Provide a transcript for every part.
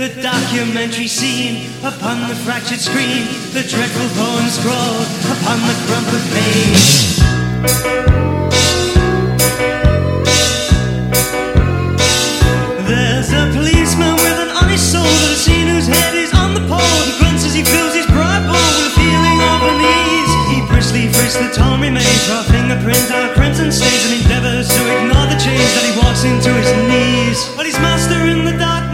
the documentary scene upon the fractured screen, the dreadful poem scrawled upon the crumpled page. There's a policeman with an honest soul that has seen whose head is on the pole. He grunts as he fills his pride bowl with a feeling of unease. He briskly frisks the torn remains, raw fingerprint, our crimson stains, and endeavors to ignore the change that he walks into his knees. But his master in the dark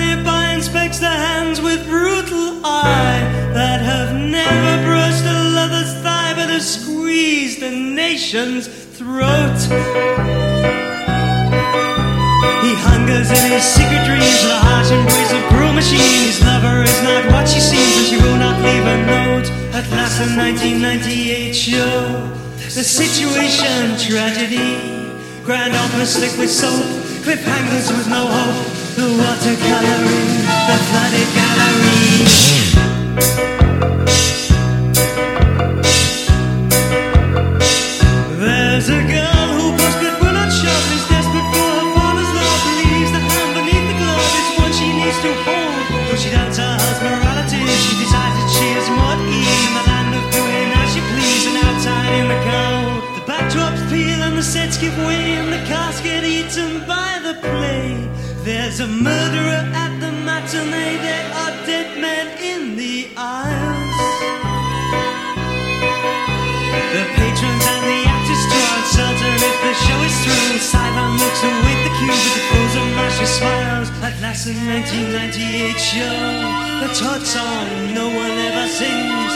nation's throat. He hungers in his secret dreams, the harsh embrace of cruel machine. His lover is not what she seems, and she will not leave a note. At last, the 1998 show, the situation tragedy. Grand opera slick with soap, cliffhangers with no hope. The watercoloring, the flooded gallery. And the give way and the eaten by the play. There's a murderer at the matinee. There are dead men in the aisles. The patrons and the actors draw uncertain if the show is through. Sideline looks await the cue with the frozen mashy smiles. At last, the 1998 show, the Todd song no one ever sings.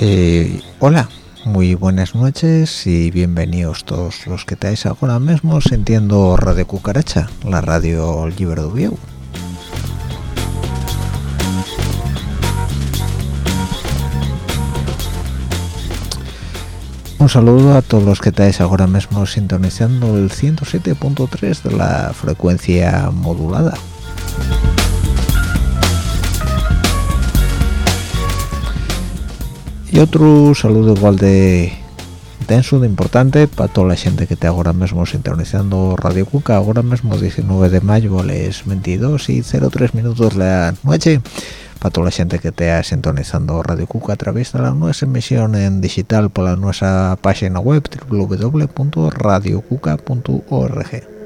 Eh, hola, muy buenas noches y bienvenidos todos los que estáis ahora mismo sintiendo Radio Cucaracha, la radio libre de. Un saludo a todos los que estáis ahora mismo sintonizando el 107.3 de la frecuencia modulada. Y otro saludo igual de denso, de importante, para toda la gente que está ahora mismo sintonizando Radio Cuca, ahora mismo 19 de mayo, les 22 y 03 minutos la noche, para toda la gente que esté sintonizando Radio Cuca a través de la nuestra emisión en digital por la nuestra página web www.radiocuca.org.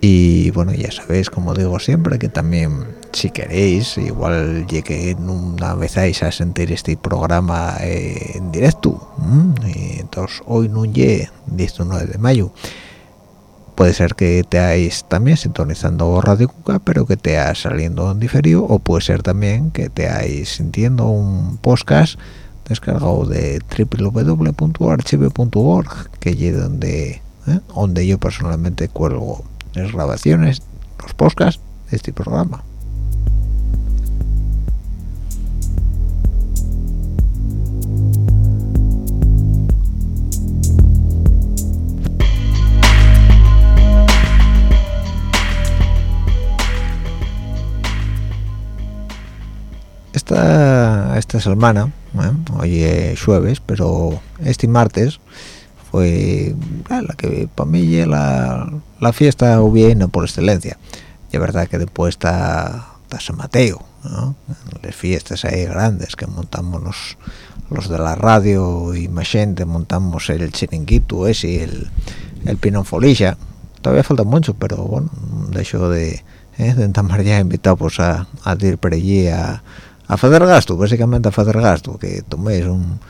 y bueno ya sabéis como digo siempre que también si queréis igual llegué una vez a sentir este programa eh, en directo entonces hoy no llegue 19 de mayo puede ser que te hayáis también sintonizando Radio Cuca pero que te ha saliendo en diferido o puede ser también que te hayáis sintiendo un podcast descargado de www.archive.org que es donde ¿eh? donde yo personalmente cuelgo las grabaciones, los podcasts de este programa. Esta, esta semana, ¿eh? hoy es jueves, pero este martes fue ah, la que para mí la, la fiesta hubiera por excelencia y es verdad que después está, está San Mateo ¿no? las fiestas ahí grandes que montamos los, los de la radio y más gente montamos el chiringuito ese el, el pinón folilla todavía falta mucho pero bueno de hecho de ¿eh? de entamar ya invitados pues, a, a ir por allí a, a hacer gasto básicamente a hacer gasto que toméis un,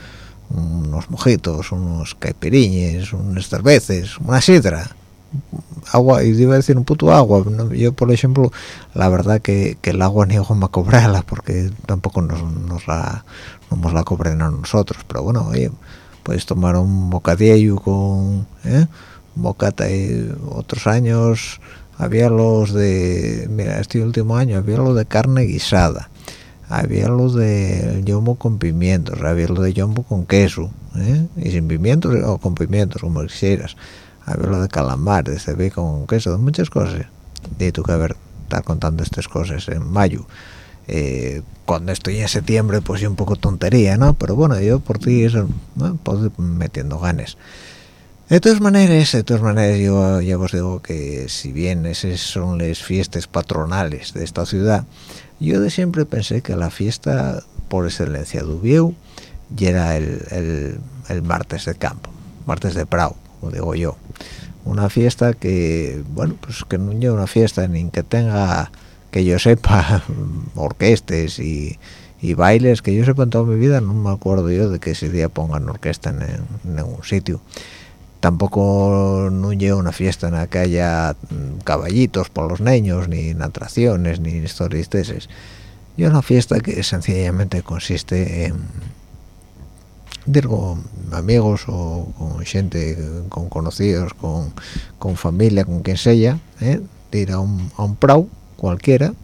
unos mojitos unos caipiriñes unas cervezas una sidra. Agua y iba a decir un puto agua yo por ejemplo la verdad que, el agua ni a cobrarla porque tampoco nos, nos la nos la cobren a nosotros pero bueno oye puedes tomar un bocadillo con ¿eh? bocata otros años había los de mira este último año había los de carne guisada había los de yombo con pimientos había los de yombo con queso ¿eh? y sin pimientos o con pimientos como quisieras. Había lo de calamar de cebé con queso de muchas cosas. Y tú que ver estar contando estas cosas en mayo. Eh, cuando estoy en septiembre pues yo un poco tontería no pero bueno yo por ti eso ¿no? pues metiendo ganas. De todas maneras, de todas maneras, yo ya os digo que si bien esas son las fiestas patronales de esta ciudad, yo de siempre pensé que la fiesta por excelencia de Ubieu ya era el, el, martes de campo, martes de Prado, como digo yo. Una fiesta que, bueno, pues que no lleva una fiesta ni que tenga, que yo sepa, orquestas y, y bailes, que yo sepa en toda mi vida, no me acuerdo yo de que ese día pongan orquesta en, en ningún sitio tampoco no lleva una fiesta en la que haya mm, caballitos por los niños ni atracciones ni historias esas y una fiesta que sencillamente consiste en digo amigos o con gente con conocidos con, familia con quien sea ¿eh? ir a un, a prau cualquiera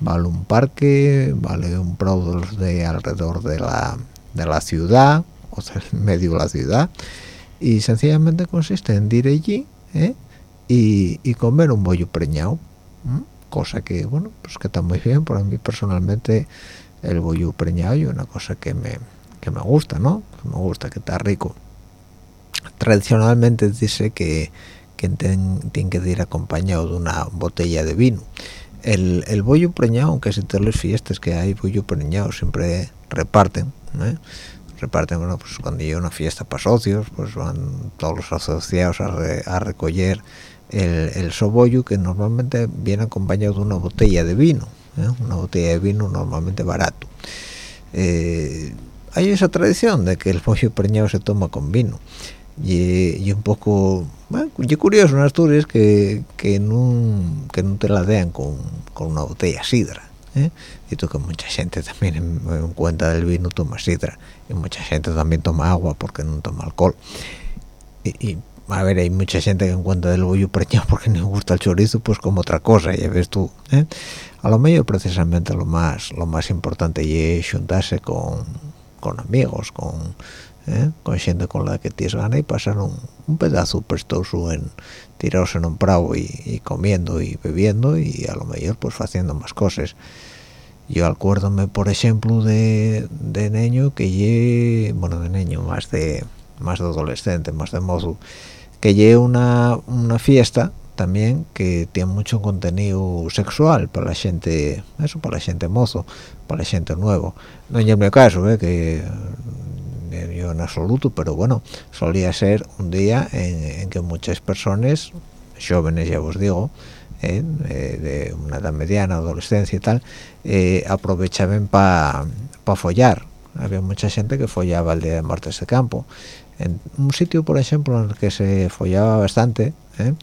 vale un parque vale un prau de alrededor de la, ciudad o en medio de la ciudad y sencillamente consiste en ir allí ¿eh? y, comer un bollo preñado cosa que bueno pues que está muy bien para mí personalmente el bollo preñado es una cosa que me que me gusta no que me gusta que está rico tradicionalmente dice que que tiene que ir acompañado de una botella de vino el, el bollo preñado aunque si todas las fiestas que hay bollo preñado siempre reparten ¿eh? Reparten bueno pues cuando llega una fiesta para socios pues van todos los asociados a, recoger el, el sobollo que normalmente viene acompañado de una botella de vino ¿eh? una botella de vino normalmente barato. Eh, hay esa tradición de que el pollo preñado se toma con vino. Y, un poco bueno, y curioso en Asturias que, que, no, que no te la dean con, con una botella sidra ¿eh? y tú que mucha gente también en, cuenta del vino toma sidra y mucha gente también toma agua porque no toma alcohol y, a ver hay mucha gente que en cuenta del bollo preñado porque no gusta el chorizo pues como otra cosa ya ves tú ¿eh? a lo mejor precisamente lo más lo más importante es juntarse con, con amigos con ¿eh? con gente con la que tienes ganas y pasar un, un pedazo prestoso en tirados en un prado y, comiendo y bebiendo y a lo mejor pues haciendo más cosas yo acuérdome por ejemplo de, de niño que lle bueno de niño más de más de adolescente más de mozo que lle una, una fiesta también que tiene mucho contenido sexual para la gente eso para la gente mozo para la gente nuevo no en mi caso ¿eh? que yo en absoluto pero bueno solía ser un día en, que muchas personas jóvenes ya os digo eh, de una edad mediana adolescencia y tal eh, aprovechaban para pa follar. Había mucha gente que follaba el día de martes de campo. En un sitio por ejemplo en el que se follaba bastante ¿eh?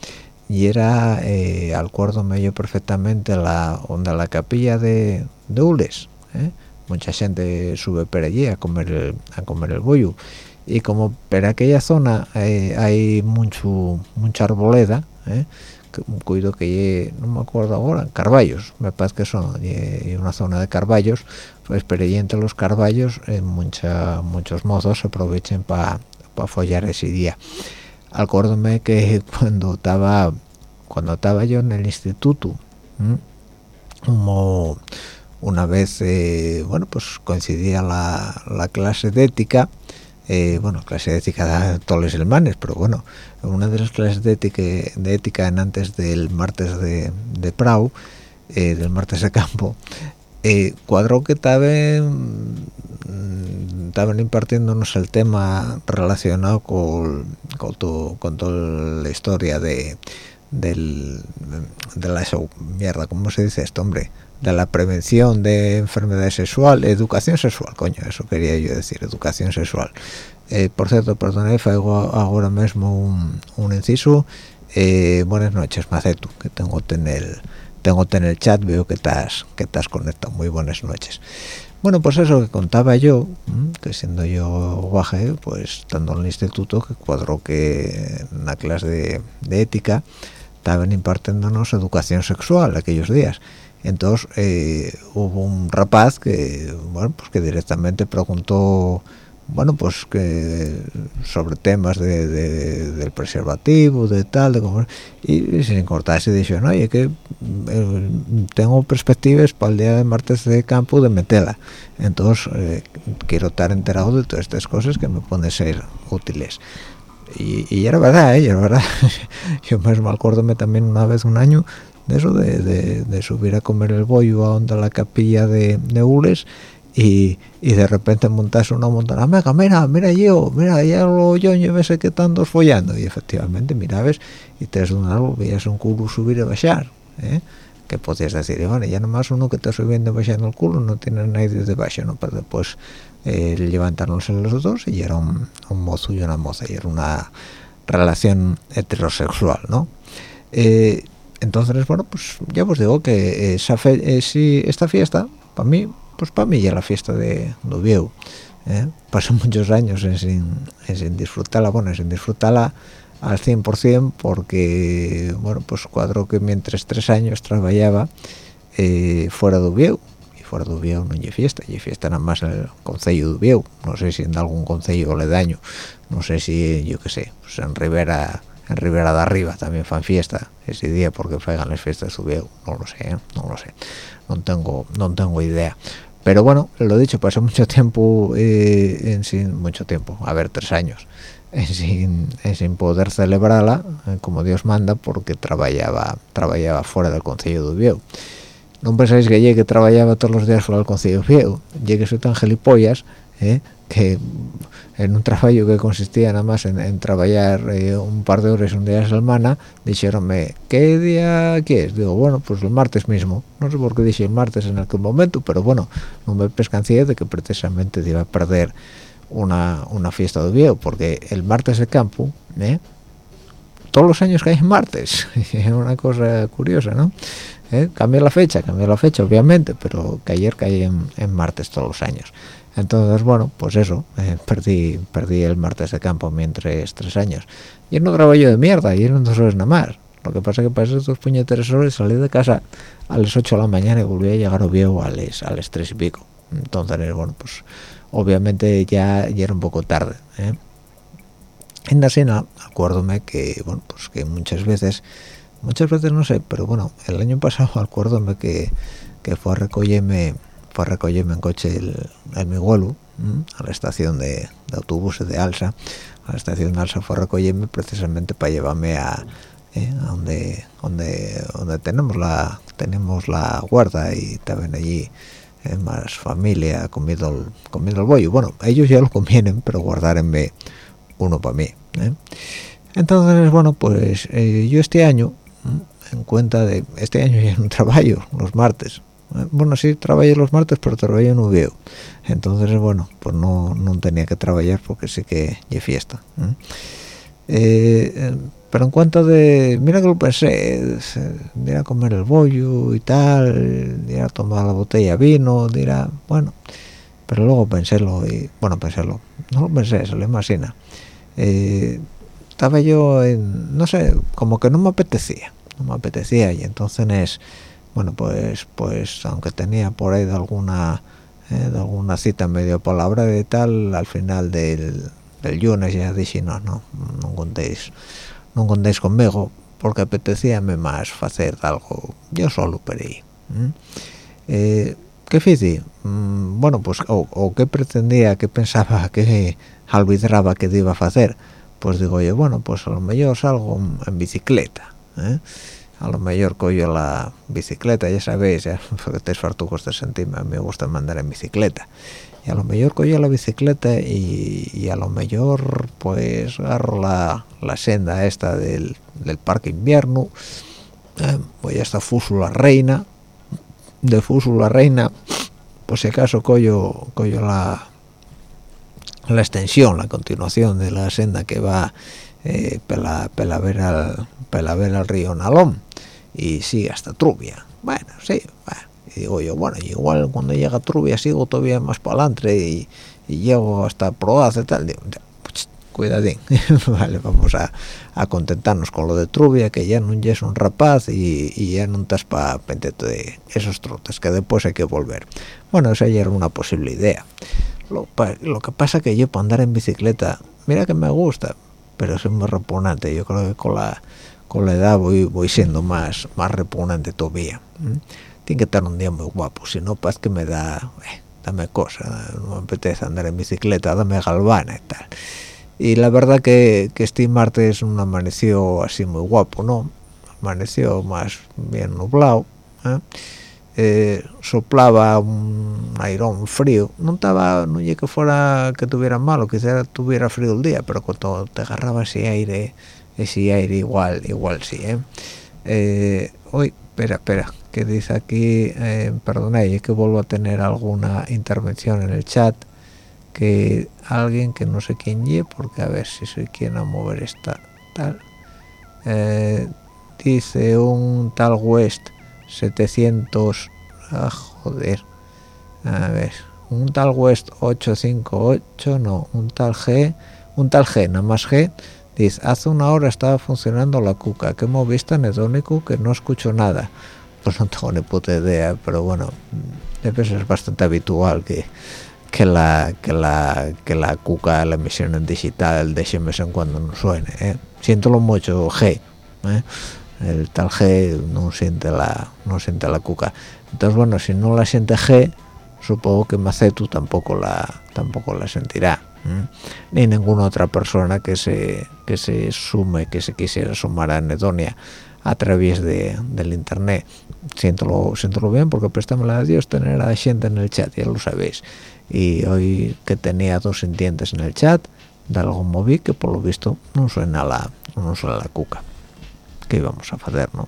y era eh, al cuarto medio perfectamente la onda la capilla de, de Ules mucha gente sube por allí a comer el, a comer el bollo. Y como por aquella zona eh, hay mucho mucha arboleda eh, cuido que no me acuerdo ahora carballos. Me parece que son y, una zona de carballos. Pues allí entre los carballos eh, mucha, muchos mozos se aprovechen para pa follar ese día. Acuérdome que cuando estaba cuando estaba yo en el instituto como una vez eh, bueno pues coincidía la, la clase de ética eh, bueno clase de ética da todos los hermanos pero bueno una de las clases de ética en antes del martes de, de Prau eh, del martes de campo cuadro que estaban estaban impartiéndonos el tema relacionado con, con, con toda la historia de del, de la mierda, ¿cómo se dice esto, hombre? De la prevención de enfermedades sexual, educación sexual, coño, eso quería yo decir, educación sexual. Eh, por cierto, perdonad, hago ahora mismo un, un inciso. Eh, buenas noches, Macetu, que tengo en el tengo en el chat, veo que estás que estás conectado. Muy buenas noches. Bueno, pues eso que contaba yo, que siendo yo guaje, pues estando en el instituto, que cuadro que en la clase de, de ética estaban impartiéndonos educación sexual aquellos días entonces eh, hubo un rapaz que bueno pues que directamente preguntó bueno pues que sobre temas de, del preservativo de tal de cómo, y, sin cortarse dijo no oye que eh, tengo perspectivas para el día de martes de campo de metela entonces eh, quiero estar enterado de todas estas cosas que me pueden ser útiles y, era verdad, ¿eh? era verdad. Yo mismo acuérdome también una vez un año de eso, de, subir a comer el bollo a donde la capilla de Neules y, y de repente montarse una montaña, mira, mira, mira yo, mira, ya lo yo ese que están follando. Y efectivamente, mira, ves, y te de un árbol, veías un culo subir y bajar, ¿eh? que podías decir, bueno, ya nomás uno que está subiendo y bajando el culo no tiene nadie de baja, ¿no? Pero después eh, levantarnos en los dos y era un, mozo y una moza y era una relación heterosexual no eh, entonces bueno pues ya os digo que esa fe, eh, si esta fiesta para mí pues para mí ya la fiesta de Dubieu ¿eh? muchos años en sin, sin disfrutarla bueno sin disfrutarla al 100% porque bueno pues cuadro que mientras tres años trabajaba fuera de Dubieu fuera de Ubieu no hay fiesta, y fiesta nada más en el concello de Ubieu, no sé si en algún concello le daño, no sé si, yo qué sé, pues en Rivera en Rivera de Arriba también fan fiesta ese día porque faigan las fiestas de Ubieu, no lo sé, ¿eh? no lo sé, no tengo, no tengo idea. Pero bueno, lo dicho, pasé mucho tiempo, eh, en sin mucho tiempo, a ver, tres años, en sin, sin poder celebrarla eh, como Dios manda porque trabajaba, trabajaba fuera del concello de Ubieu no pensáis que llegue que trabajaba todos los días fuera del Consejo Viejo llegué soy tan gelipollas ¿eh? que en un trabajo que consistía nada más en, trabajar eh, un par de horas un día a la semana dijeronme ¿qué día quieres? digo bueno pues el martes mismo no sé por qué dije el martes en aquel momento pero bueno no me pescancé de que precisamente iba a perder una, una fiesta de viejo porque el martes de campo ¿eh? todos los años que hay martes es una cosa curiosa ¿no? ¿eh? la fecha, cambia la fecha obviamente, pero que ayer caí en, martes todos los años. Entonces, bueno, pues eso, eh, perdí perdí el martes de campo mientras tres años. Y no trabajo de mierda, y eran dos horas nada más. Lo que pasa es que esos dos puñeteros horas salí de casa a las 8 de la mañana y volví a llegar a las, a las 3 y pico. Entonces, bueno, pues obviamente ya, ya era un poco tarde. ¿eh? En la cena, acuérdome que, bueno, pues que muchas veces muchas veces no sé pero bueno el año pasado acuérdome que que fue a recogerme fue a recogerme en coche el, el Miguelu a la estación de, autobuses de Alsa. A la estación de Alsa fue a recogerme precisamente para llevarme a, eh, a donde donde donde tenemos la tenemos la guarda y también allí eh, más familia comido el, comido el bollo. Bueno ellos ya lo convienen pero guardarenme uno para mí ¿eh? entonces bueno pues yo este año en cuenta de este año ya no trabajo los martes eh, bueno sí trabajo los martes pero trabajo en veo entonces bueno pues no, no tenía que trabajar porque sí que hay fiesta ¿eh? Eh, pero en cuanto de mira que lo pensé de a comer el bollo y tal de ir a tomar la botella de vino dirá bueno pero luego pensélo y bueno pensélo no lo pensé salió más sina estaba yo en no sé como que no me apetecía no me apetecía y entonces bueno pues pues aunque tenía por ahí de alguna eh, de alguna cita medio palabra de tal al final del, del lunes ya dije no no no contéis no contéis conmigo porque apetecíame más hacer algo yo solo por ahí eh, ¿qué hice? Mm, bueno, pues, o, qué pretendía, qué pensaba, qué albidraba que iba a hacer. Pues digo, oye, bueno, pues a lo mejor salgo en bicicleta, ¿eh? A lo mejor cojo la bicicleta, ya sabéis, ya, porque estáis fartucos de sentirme, me gusta mandar en bicicleta. Y a lo mejor cojo la bicicleta y, a lo mejor pues agarro la, senda esta del, parque invierno, eh, voy hasta Fúsula Reina, de Fúsula Reina, pues si acaso cojo, cojo la, la extensión, la continuación de la senda que va eh, pela, pela, ver al, pela ver al río Nalón y sigue hasta Trubia. Bueno, sí, Y digo yo, bueno, igual cuando llega Trubia sigo todavía más para adelante y, llego hasta Proaz y tal. Digo, pues, cuidadín, vale, vamos a, a, contentarnos con lo de Trubia, que ya no es un rapaz y, ya no estás para pendiente de esos trotes, que después hay que volver. Bueno, esa ya era una posible idea. Lo, lo que pasa que yo para andar en bicicleta, mira que me gusta, pero soy muy repugnante. Yo creo que con la con la edad voy voy siendo más más repugnante todavía tiene que estar un día muy guapo si no pues que me da eh, dame cosa no me apetece andar en bicicleta dame galvana y tal. Y la verdad que, que este martes no amaneció así muy guapo no amaneció más bien nublado ¿eh? Eh, soplaba un airón frío no estaba no que fuera que tuviera malo quizá tuviera frío el día pero cuando te agarraba ese aire ese aire igual igual sí ¿eh? eh uy espera espera que dice aquí eh, es que vuelvo a tener alguna intervención en el chat que alguien que no sé quién ye porque a ver si soy quien a mover esta tal eh, dice un tal West 700 ah, joder a ver un tal West 858 no un tal G un tal G nada más G Dice, hace una hora estaba funcionando la cuca, que hemos visto anedónico que no escucho nada. Pues no tengo ni puta idea, pero bueno, es bastante habitual que, que la que la que la cuca, la emisión en digital de vez en cuando no suene. ¿eh? Siéntolo mucho G. ¿eh? El tal G no siente la no siente la cuca. Entonces bueno, si no la siente G, supongo que Macetu tampoco la tampoco la sentirá ni ninguna otra persona que se que se sume que se quisiera sumar a Anedonia a través de, del internet. Siéntolo siéntolo bien porque préstamela a Dios tener a gente en el chat ya lo sabéis. Y hoy que tenía dos sintientes en el chat de algo moví que por lo visto no suena la no suena la cuca. Que íbamos a hacer no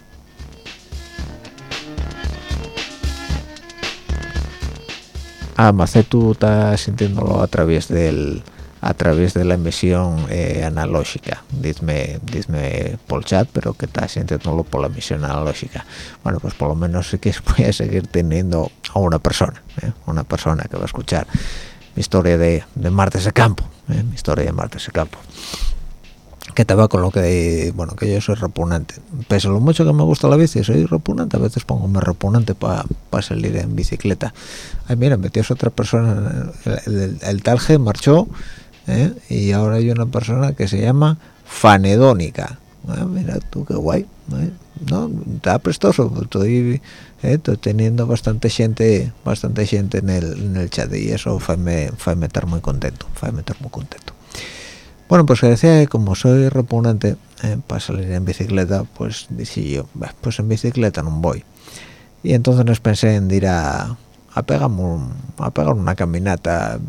ah, tú estás sintiéndolo a través del a través de la emisión eh, analógica. Dime dime por chat pero que estás sintiéndolo por la emisión analógica. Bueno pues por lo menos sí que voy a seguir teniendo a una persona eh, una persona que va a escuchar mi historia de, de martes de campo eh, mi historia de martes de campo que estaba con lo que bueno que yo soy repugnante. Pese lo mucho que me gusta la bici soy repugnante. A veces pongo más repugnante para salir en bicicleta. Ay mira metió otra persona el, tal G marchó ¿eh? y ahora hay una persona que se llama fanedónica. Ah, mira tú qué guay ¿eh? no está prestoso estoy, eh, estoy teniendo bastante gente bastante gente en el, en el chat y eso fue me fue meter muy contento fue meter muy contento bueno, pues decía que como soy repugnante eh, para salir en bicicleta, pues dije yo, pues en bicicleta no voy. Y entonces nos pensé en ir a, a, pegar, a pegar una caminata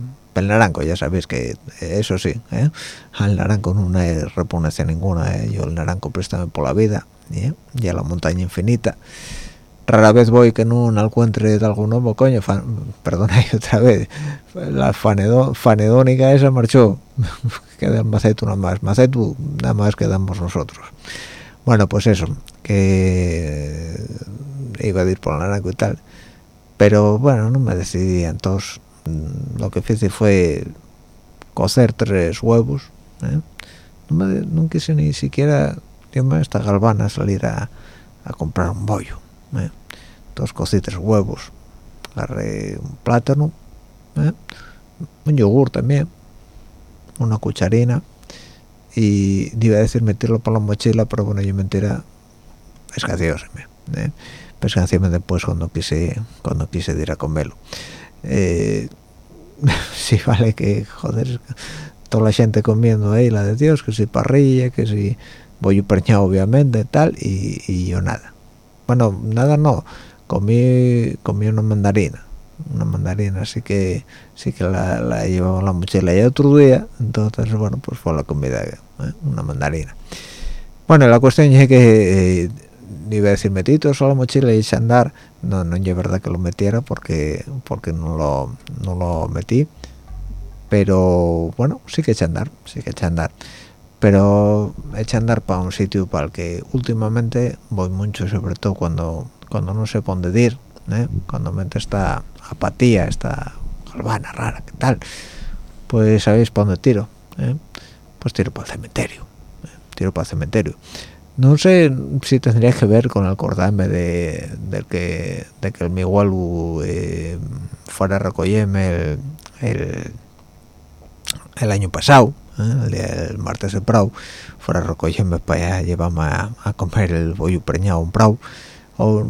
el naranco, ya sabéis que eso sí, ¿eh? al naranco no hay repugnancia ninguna, ¿eh? yo el naranco préstame por la vida, ¿eh? y a la montaña infinita rara vez voy que no encuentre algún nuevo coño perdona otra vez la fanedónica esa marchó queda Macetu nada más Macetu nada más quedamos nosotros. Bueno pues eso que iba a ir por el naranco y tal pero bueno no me decidí entonces mm, lo que hice fue cocer tres huevos ¿eh? no, me, quise ni siquiera me esta galvana salir a comprar un bollo ¿eh? dos cositas huevos agarré un plátano ¿eh? un yogur también una cucharina y iba a decir meterlo por la mochila pero bueno yo mentira escaseóseme ¿eh? pescanciame después cuando quise cuando quise ir a comerlo eh, sí vale que joder toda la gente comiendo ahí la de Dios que si parrilla que si voy preñado obviamente tal y, yo nada bueno nada no. Comí comí una mandarina una mandarina así que sí que la, la llevaba la mochila. Y otro día entonces bueno pues fue la comida ¿eh? una mandarina. Bueno la cuestión es que eh, iba a decir metito solo mochila y andar no no es verdad que lo metiera porque porque no lo no lo metí. Pero bueno sí que echa andar sí que echa andar pero echa andar para un sitio para el que últimamente voy mucho sobre todo cuando cuando no sé dónde ir ¿eh? cuando mente esta apatía esta galvana rara qué tal pues sabéis para dónde tiro ¿eh? pues tiro para el cementerio ¿eh? tiro para el cementerio no sé si tendría que ver con acordarme de, de que de que el mi eh, fuera a recogerme el, el, año pasado ¿eh? el, martes de Prau fuera a recogerme para allá llevarme a, comer el bollo preñado en Prau o,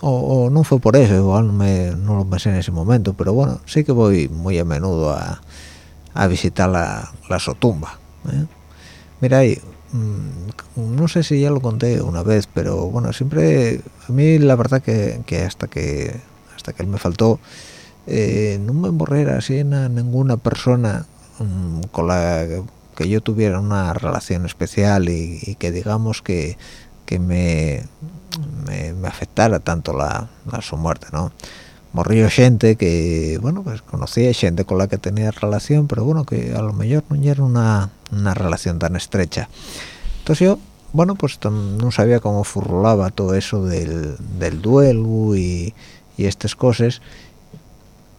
o, no fue por eso igual no, me, no lo pensé en ese momento pero bueno sí que voy muy a menudo a, a visitar la, la sotumba ¿eh? mira ahí Mm, no sé si ya lo conté una vez pero bueno siempre a mí la verdad que, hasta que hasta que él me faltó eh, no me borrera así en ninguna persona mm, con la que yo tuviera una relación especial y, que digamos que, que me, me, afectara tanto la, su muerte no morrió gente que bueno pues conocía gente con la que tenía relación pero bueno que a lo mejor no era una, una relación tan estrecha. Entonces yo bueno pues no sabía cómo furrolaba todo eso del, del duelo y, y estas cosas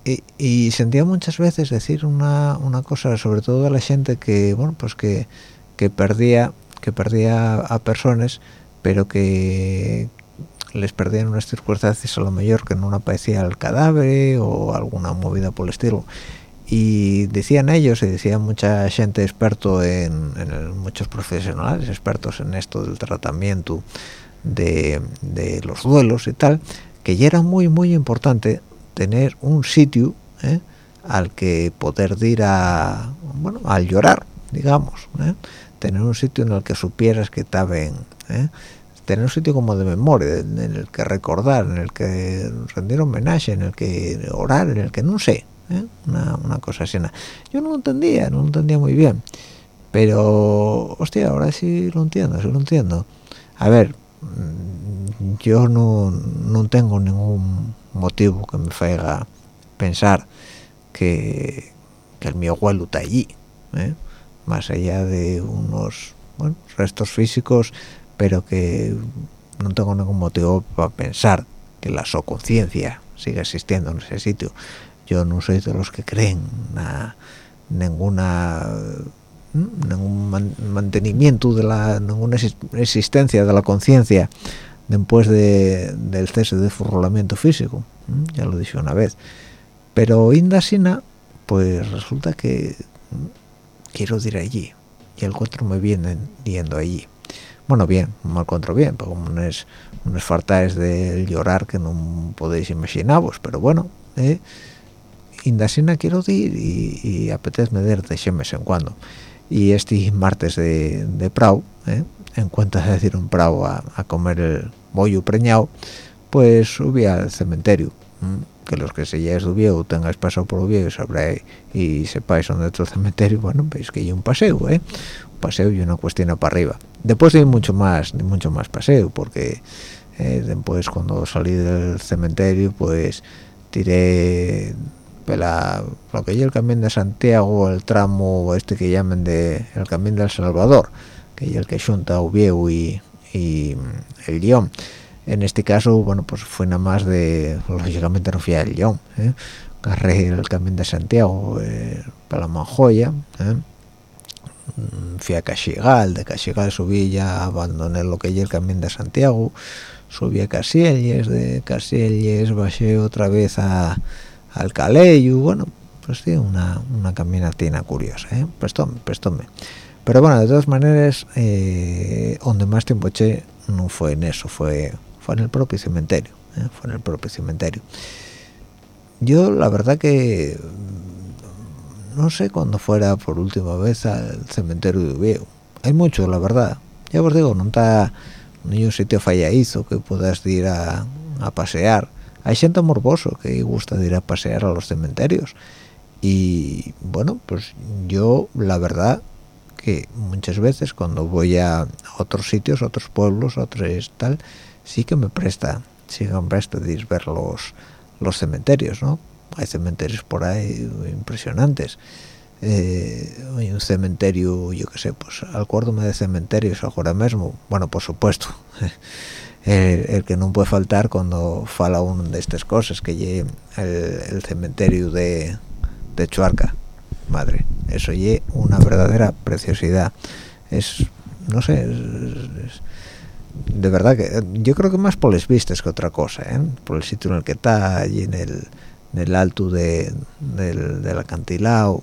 y, y, sentía muchas veces decir una, una cosa sobre todo a la gente que bueno pues que, que perdía que perdía a personas pero que, les perdían unas circunstancias a lo mejor que no aparecía el cadáver o alguna movida por el estilo. Y decían ellos y decía mucha gente experto en, muchos profesionales expertos en esto del tratamiento de, los duelos y tal que ya era muy muy importante tener un sitio ¿eh? al que poder ir a bueno al llorar digamos ¿eh? tener un sitio en el que supieras que estaban ¿eh? tener un sitio como de memoria, en el que recordar, en el que rendir homenaje, en el que orar, en el que no sé, ¿eh? una, cosa así. Yo no lo entendía, no lo entendía muy bien, pero, hostia, ahora sí lo entiendo, sí lo entiendo. A ver, mm, yo no, no tengo ningún motivo que me haga pensar que, el mi abuelo está allí, ¿eh? más allá de unos restos físicos pero que no tengo ningún motivo para pensar que la so conciencia sigue existiendo en ese sitio yo no soy de los que creen na, ninguna ningún mantenimiento de la ninguna existencia de la conciencia después de, del cese de furrolamiento físico ya lo dije una vez. Pero Indasina pues resulta que quiero ir allí y el cuatro me vienen yendo allí. Bueno bien mal contra bien porque como unos, unos fartaes de llorar que no podéis imaginaros pero bueno eh, indasina quiero ir y, y apetezme de vez en cuando. Y este martes de, de prau eh, en cuenta de decir un prau a, comer el bollo preñado pues subí al cementerio que los que se ya es viejo tengáis pasado por viejo sabréis y sepáis dónde está el cementerio bueno veis que hay un paseo eh paseo y una cuestión para arriba. Después de mucho más de mucho más paseo porque eh, después cuando salí del cementerio pues tiré pela lo que es el camino de Santiago el tramo este que llaman de el camino del Salvador que es el que junta Oviedo y, y el Guión en este caso bueno pues fue nada más de lógicamente no fui al Guión ¿eh? agarré el camino de Santiago eh, para la Manjoya ¿eh? Mm, fui a Caxigal, de Caxigal subí ya, abandoné lo que es el camino de Santiago, subí a Casielles, de Casielles bajé otra vez a, al Caleyu, bueno, pues sí, una, una caminatina curiosa, ¿eh? Prestóme, prestóme. Pero bueno, de todas maneras, eh, donde más tiempo eché no fue en eso, fue, fue en el propio cementerio ¿eh? fue en el propio cementerio. Yo la verdad que no sé cuándo fuera por última vez al cementerio de Viejo hay mucho la verdad. Ya os digo no está no un sitio falladizo que puedas ir a, pasear. Hay gente morboso que gusta ir a pasear a los cementerios. Y bueno pues yo la verdad que muchas veces cuando voy a otros sitios otros pueblos otros tal sí que me presta sí que me presta ver los los cementerios no hay cementerios por ahí impresionantes. Eh, hay un cementerio yo qué sé pues acuérdome de cementerios ahora mismo. Bueno por supuesto el, que no puede faltar cuando fala uno de estas cosas que el, el cementerio de, de Chuarca madre. Eso y una verdadera preciosidad. Es no sé de verdad que yo creo que más por las vistas que otra cosa ¿eh? por el sitio en el que está allí en el, en el alto de, del, acantilado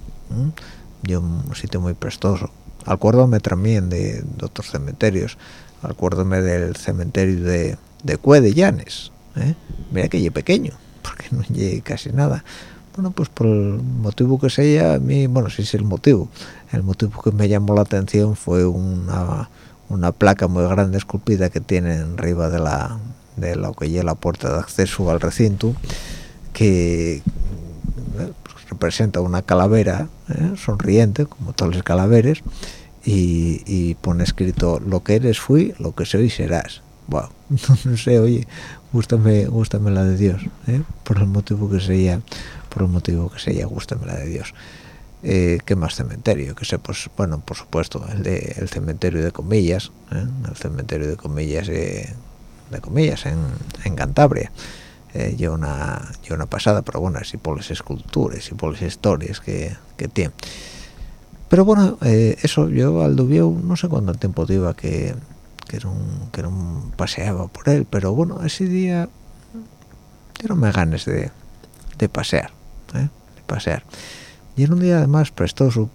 y un sitio muy prestoso. Acuérdome también de, otros cementerios. Acuérdome del cementerio de, de Cue de Llanes ¿eh? mira que es pequeño porque no llegue casi nada bueno pues por el motivo que sea a mí bueno sí es el motivo el motivo que me llamó la atención fue una, una placa muy grande esculpida que tiene arriba de la de lo que lleva la puerta de acceso al recinto que pues, representa una calavera ¿eh? sonriente como todos los calaveres y, pone escrito lo que eres fui lo que soy serás wow no sé oye gústame gústame la de Dios ¿eh? por el motivo que sea por el motivo que sea gústame la de Dios. Eh, qué más cementerio que sé pues bueno por supuesto el de el cementerio de comillas ¿eh? el cementerio de comillas de comillas en, en Cantabria. Eh, una una pasada pero bueno así por las esculturas y por las historias que, que tiene. Pero bueno eh, eso yo al Dubieu no sé cuánto tiempo iba que que un que un paseaba por él pero bueno ese día yo no me ganes de, de pasear ¿eh? pasear y era un día además prestoso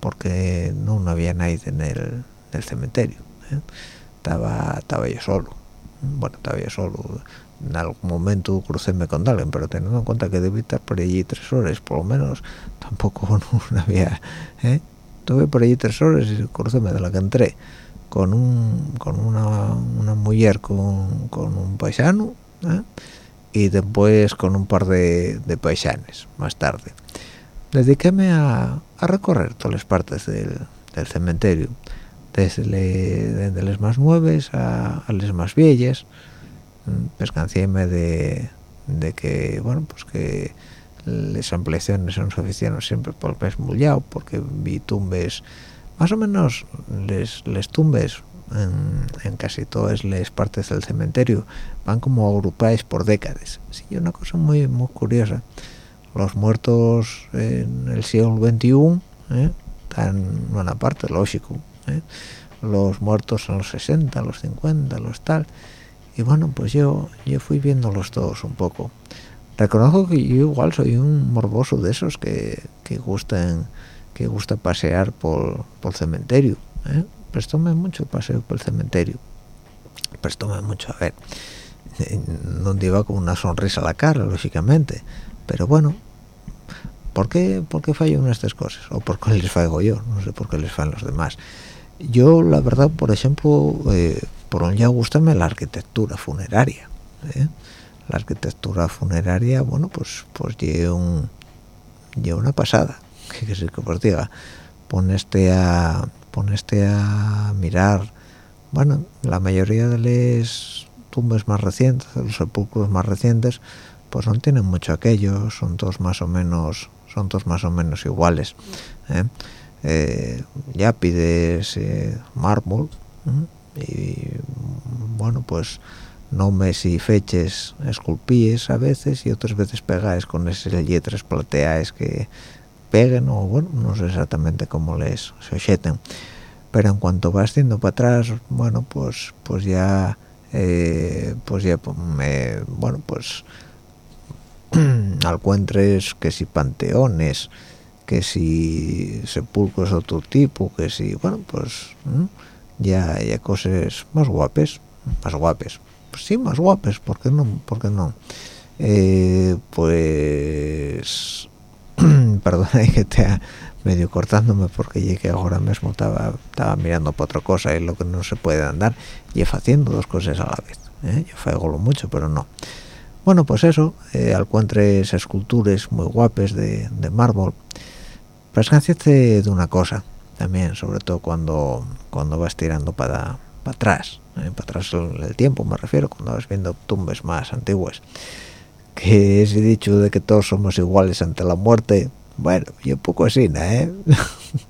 porque no, había nadie en el, cementerio ¿eh? estaba estaba yo solo bueno estaba yo solo en algún momento crucéme con alguien pero teniendo en cuenta que debí estar por allí tres horas por lo menos tampoco no, había ¿eh? estuve por allí tres horas y crucéme de la que entré con un con una, una mujer con, con un paisano ¿eh? Y después con un par de, de paisanes más tarde. Dediquéme a, a recorrer todas las partes del, del cementerio desde, desde las más nuevas a, a las más viejas pescancéme de, de que bueno pues que las ampliaciones son suficientes siempre por el mismo lado porque vi tumbes más o menos les, les tumbes en, casi todas las partes del cementerio van como agrupadas por décadas sí una cosa muy muy curiosa los muertos en el siglo XXI ¿eh? están en una parte lógico ¿eh? los muertos en los 60 los 50 los tal y bueno pues yo yo fui viéndolos todos un poco reconozco que yo igual soy un morboso de esos que, que gustan que gusta pasear por, por el cementerio ¿eh? prestóme mucho paseo por el cementerio prestóme mucho a ver donde iba con una sonrisa a la cara lógicamente pero bueno ¿por qué, por qué fallo en estas cosas? o por qué les fallo yo no sé por qué les fallan los demás yo la verdad por ejemplo eh, por un lado gustame la arquitectura funeraria ¿eh? la arquitectura funeraria bueno pues pues lleva un una pasada que sé que os diga poneste a poneste a mirar bueno la mayoría de las tumbas más recientes los sepulcros más recientes pues no tienen mucho aquello son todos más o menos son todos más o menos iguales ¿eh? eh, eh, mármol y bueno pues nombres y fechas esculpíes a veces y otras veces pegáis con esas letras plateadas que peguen o bueno no sé exactamente cómo les se pero en cuanto vas haciendo para atrás bueno pues pues ya pues ya me, bueno pues encuentres que si panteones que si sepulcros de otro tipo que si bueno pues ya hay cosas más guapes más guapes. Pues sí más guapes ¿por qué no por qué no eh, pues perdona que te ha medio cortándome porque llegué ahora mismo estaba estaba mirando por otra cosa y lo que no se puede andar y haciendo dos cosas a la vez ¿eh? yo fagolo mucho pero no bueno pues eso eh, esculturas muy guapes de, de mármol pues de una cosa también sobre todo cuando cuando vas tirando para para atrás ¿eh? para atrás el, el, tiempo me refiero cuando vas viendo tumbes más antiguas que ese dicho de que todos somos iguales ante la muerte bueno yo poco así ¿eh?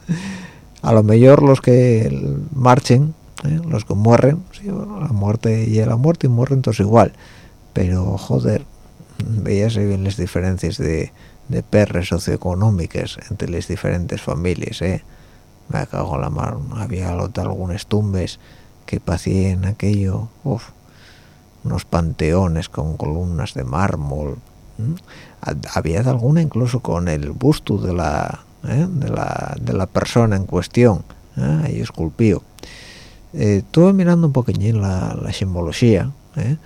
a lo mejor los que marchen ¿eh? los que mueren la muerte y la muerte y mueren todos igual pero joder veíase bien las diferencias de, de perres socioeconómicas entre las diferentes familias ¿eh? me cago en la mar había algunas tumbes que pasían aquello uf, unos panteones con columnas de mármol había alguna incluso con el busto de la, ¿eh? de la, de la persona en cuestión ¿eh? ahí esculpido eh, estuve mirando un poquillín la, la simbología ¿eh?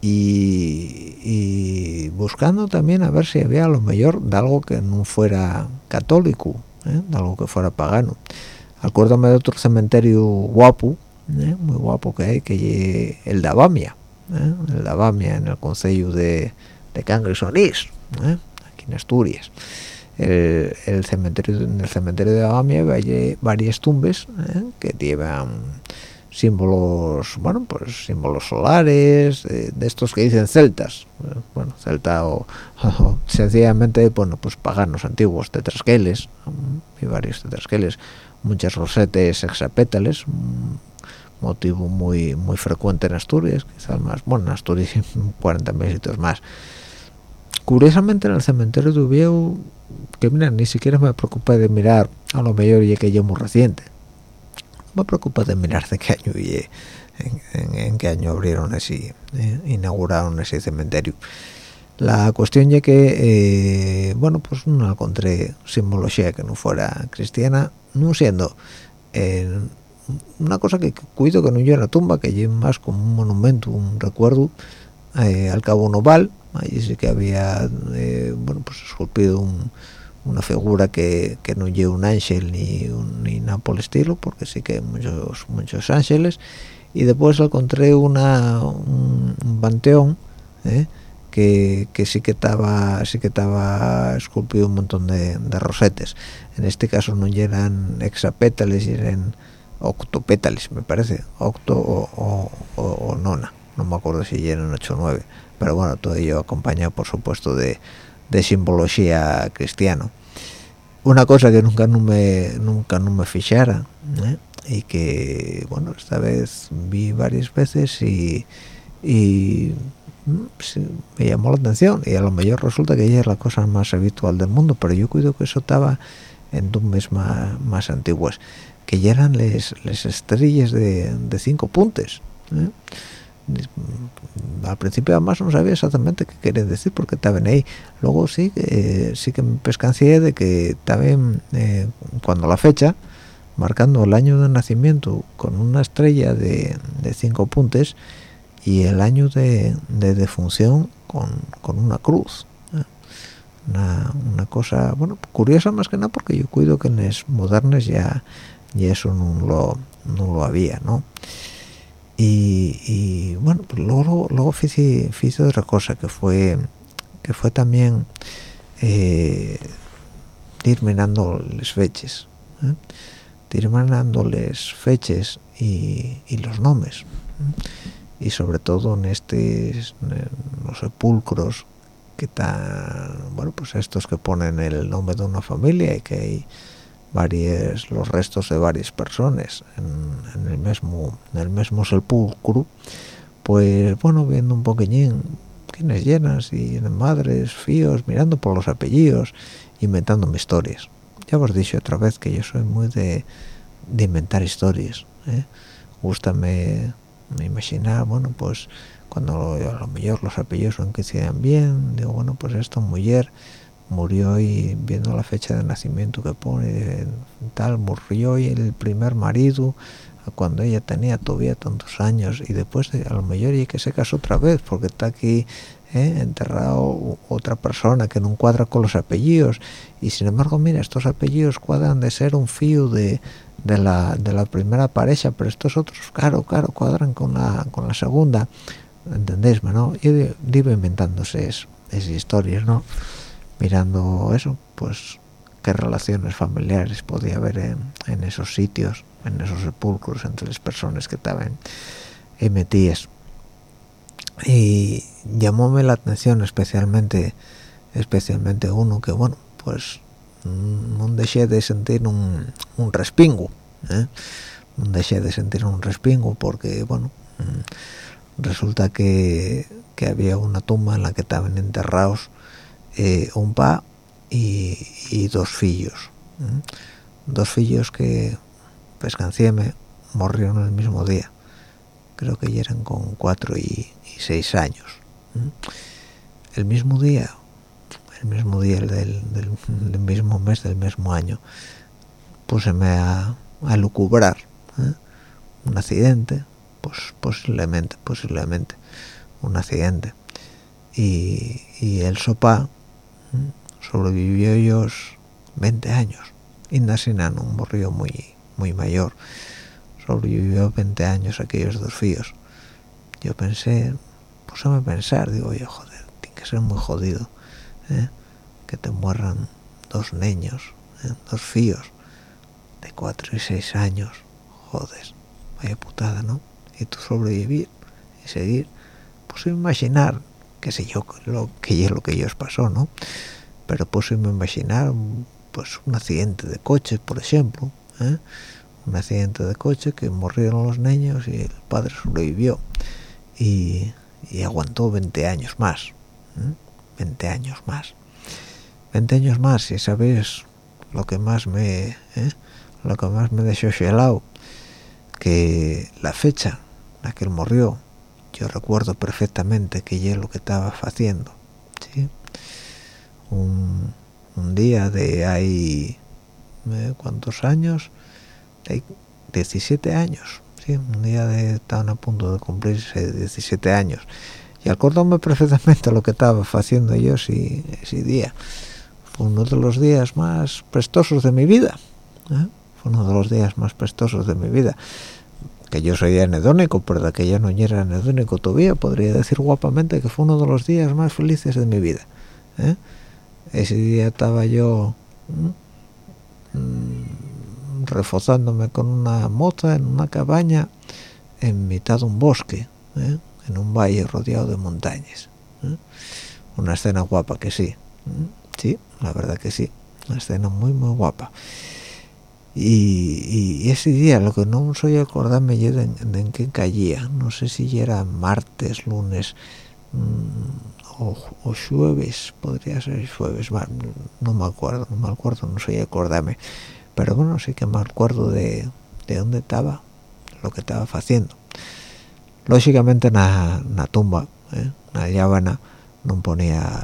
y, buscando también a ver si había a lo mejor de algo que no fuera católico de algo que fuera pagano acuérdame de otro cementerio guapo muy guapo que hay que el de Abamia el de Abamia en el concello de, de Cangres Onís aquí en Asturias. El, el, cementerio en el cementerio de Abamia hay varias tumbes que llevan símbolos bueno pues símbolos solares de, estos que dicen celtas bueno celta o, sencillamente bueno pues paganos antiguos tetrasqueles y varios tetrasqueles muchas rosetes hexapétales motivo muy muy frecuente en Asturias quizás más bueno en Asturias 40 sitios más. Curiosamente en el cementerio de Ubieu que mira ni siquiera me preocupé de mirar a lo mejor ya que yo muy reciente. Me preocupa de mirar de qué año y en, qué año abrieron ese eh, inauguraron ese cementerio. La cuestión ya que eh, bueno pues no encontré simbología que no fuera cristiana no siendo eh, una cosa que cuido que no yo la tumba que lleve más como un monumento un recuerdo al cabo un oval allí sí que había bueno pues esculpido un una figura que, que no lleva un ángel ni un, ni nada por el estilo porque sí que hay muchos muchos ángeles y después encontré una un, panteón ¿eh? que, que, sí que estaba sí que estaba esculpido un montón de, de rosetes en este caso no eran hexapétales eran octopétales me parece octo o, o, o, nona no me acuerdo si eran 8 o 9 pero bueno todo ello acompañado por supuesto de de simbología cristiano una cosa que nunca no me nunca no me fichara ¿eh? y que bueno esta vez vi varias veces y, y mm, me llamó la atención y a lo mejor resulta que ella es la cosa más habitual del mundo pero yo cuido que eso estaba en tumbes más, más antiguas que ya eran las estrellas de, de cinco puntos ¿eh? al principio además no sabía exactamente qué quería decir porque estaban ahí luego sí que sí que me pescancié de que estaban eh, cuando la fecha marcando el año de nacimiento con una estrella de, cinco puntos y el año de, defunción con, una cruz ¿eh? una, cosa bueno curiosa más que nada porque yo cuido que en las modernas ya, ya eso no lo, no lo había no y, bueno pues luego luego hice, otra cosa que fue que fue también eh, ir mirando las fechas ¿eh? ir mirando las fechas y, los nombres y sobre todo en estos los sepulcros que están bueno pues estos que ponen el nombre de una familia y que hay varios los restos de varias personas en, el mismo en el mismo sepulcro pues bueno viendo un poquillín quienes llenas y madres fíos mirando por los apellidos inventando historias ya os dicho otra vez que yo soy muy de, de inventar historias ¿eh? gustame imaginar bueno pues cuando a lo mejor los apellidos no coinciden bien digo bueno pues esta mujer murió y viendo la fecha de nacimiento que pone tal murió y el primer marido cuando ella tenía todavía tantos años y después de, a lo mejor y que se casó otra vez porque está aquí ¿eh? enterrado otra persona que no cuadra con los apellidos. Y sin embargo mira estos apellidos cuadran de ser un fío de, de, la, de la primera pareja pero estos otros claro claro cuadran con la con la segunda. Entendéis no y iba inventándose esas historias no mirando eso pues qué relaciones familiares podía haber en, esos sitios en esos sepulcros entre las personas que estaban metidas y llamóme la atención especialmente especialmente uno que bueno pues no dejé de sentir un, un respingo ¿eh? no dejé de sentir un respingo porque bueno mm, resulta que, que, había una tumba en la que estaban enterrados eh, un pa y, dos fillos dos fillos que pescancieme murieron el mismo día. Creo que ya eran con cuatro y, seis años el mismo día el mismo día del, del, mismo mes del mismo año puseme a, a lucubrar ¿eh? un accidente pues posiblemente posiblemente un accidente. Y, y el sopa sobrevivió ellos 20 años. Un borrillo muy muy mayor sobrevivió 20 años aquellos dos fíos. Yo pensé pues a pensar digo yo joder tiene que ser muy jodido ¿eh? que te muerran dos niños ¿eh? dos fíos de cuatro y seis años. Joder vaya putada no y tú sobrevivir y seguir. Pues imaginar qué sé yo lo que es lo que ellos pasó no pero pues imaginar pues un accidente de coche por ejemplo ¿eh? un accidente de coche que murieron los niños y el padre sobrevivió y, aguantó 20 años más 20 años más 20 años más y sabéis lo que más me ¿eh? lo que más me dejó helado que la fecha en la que él murió yo recuerdo perfectamente que ya lo que estaba haciendo. Un, día de ahí ¿eh? cuántos años 17 años ¿sí? un día de, estaban a punto de cumplirse 17 años y acordándome perfectamente lo que estaba haciendo yo ese, ese día fue uno de los días más prestosos de mi vida ¿eh? fue uno de los días más prestosos de mi vida que yo soy anedónico pero de que yo no era anedónico todavía podría decir guapamente que fue uno de los días más felices de mi vida ¿eh? Ese día estaba yo reforzándome con una mota en una cabaña en mitad de un bosque, ¿eh? en un valle rodeado de montañas. ¿eh? Una escena guapa que sí, ¿eh? sí, la verdad que sí, una escena muy muy guapa. Y, ese día lo que no soy acordarme ya de, en qué caía, no sé si era martes, lunes mm, o, o, jueves, podría ser jueves, no me acuerdo, no me acuerdo, no soy acordarme pero bueno sí que me acuerdo de, de dónde estaba lo que estaba haciendo lógicamente en la tumba ¿eh? la llábana no ponía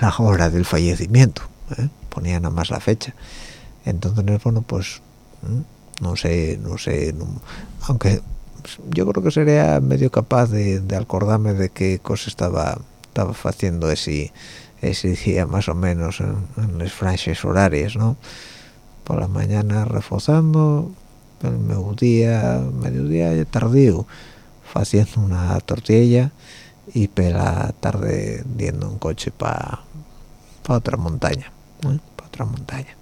la hora del fallecimiento ¿eh? ponía nada más la fecha entonces bueno pues no sé no sé aunque yo creo que sería medio capaz de, de, acordarme de qué cosa estaba estaba haciendo ese ese día más o menos en, en las franjas horarias no por la mañana reforzando el mediodía mediodía tardío haciendo una tortilla y pela tarde viendo un coche para otra montaña para otra montaña.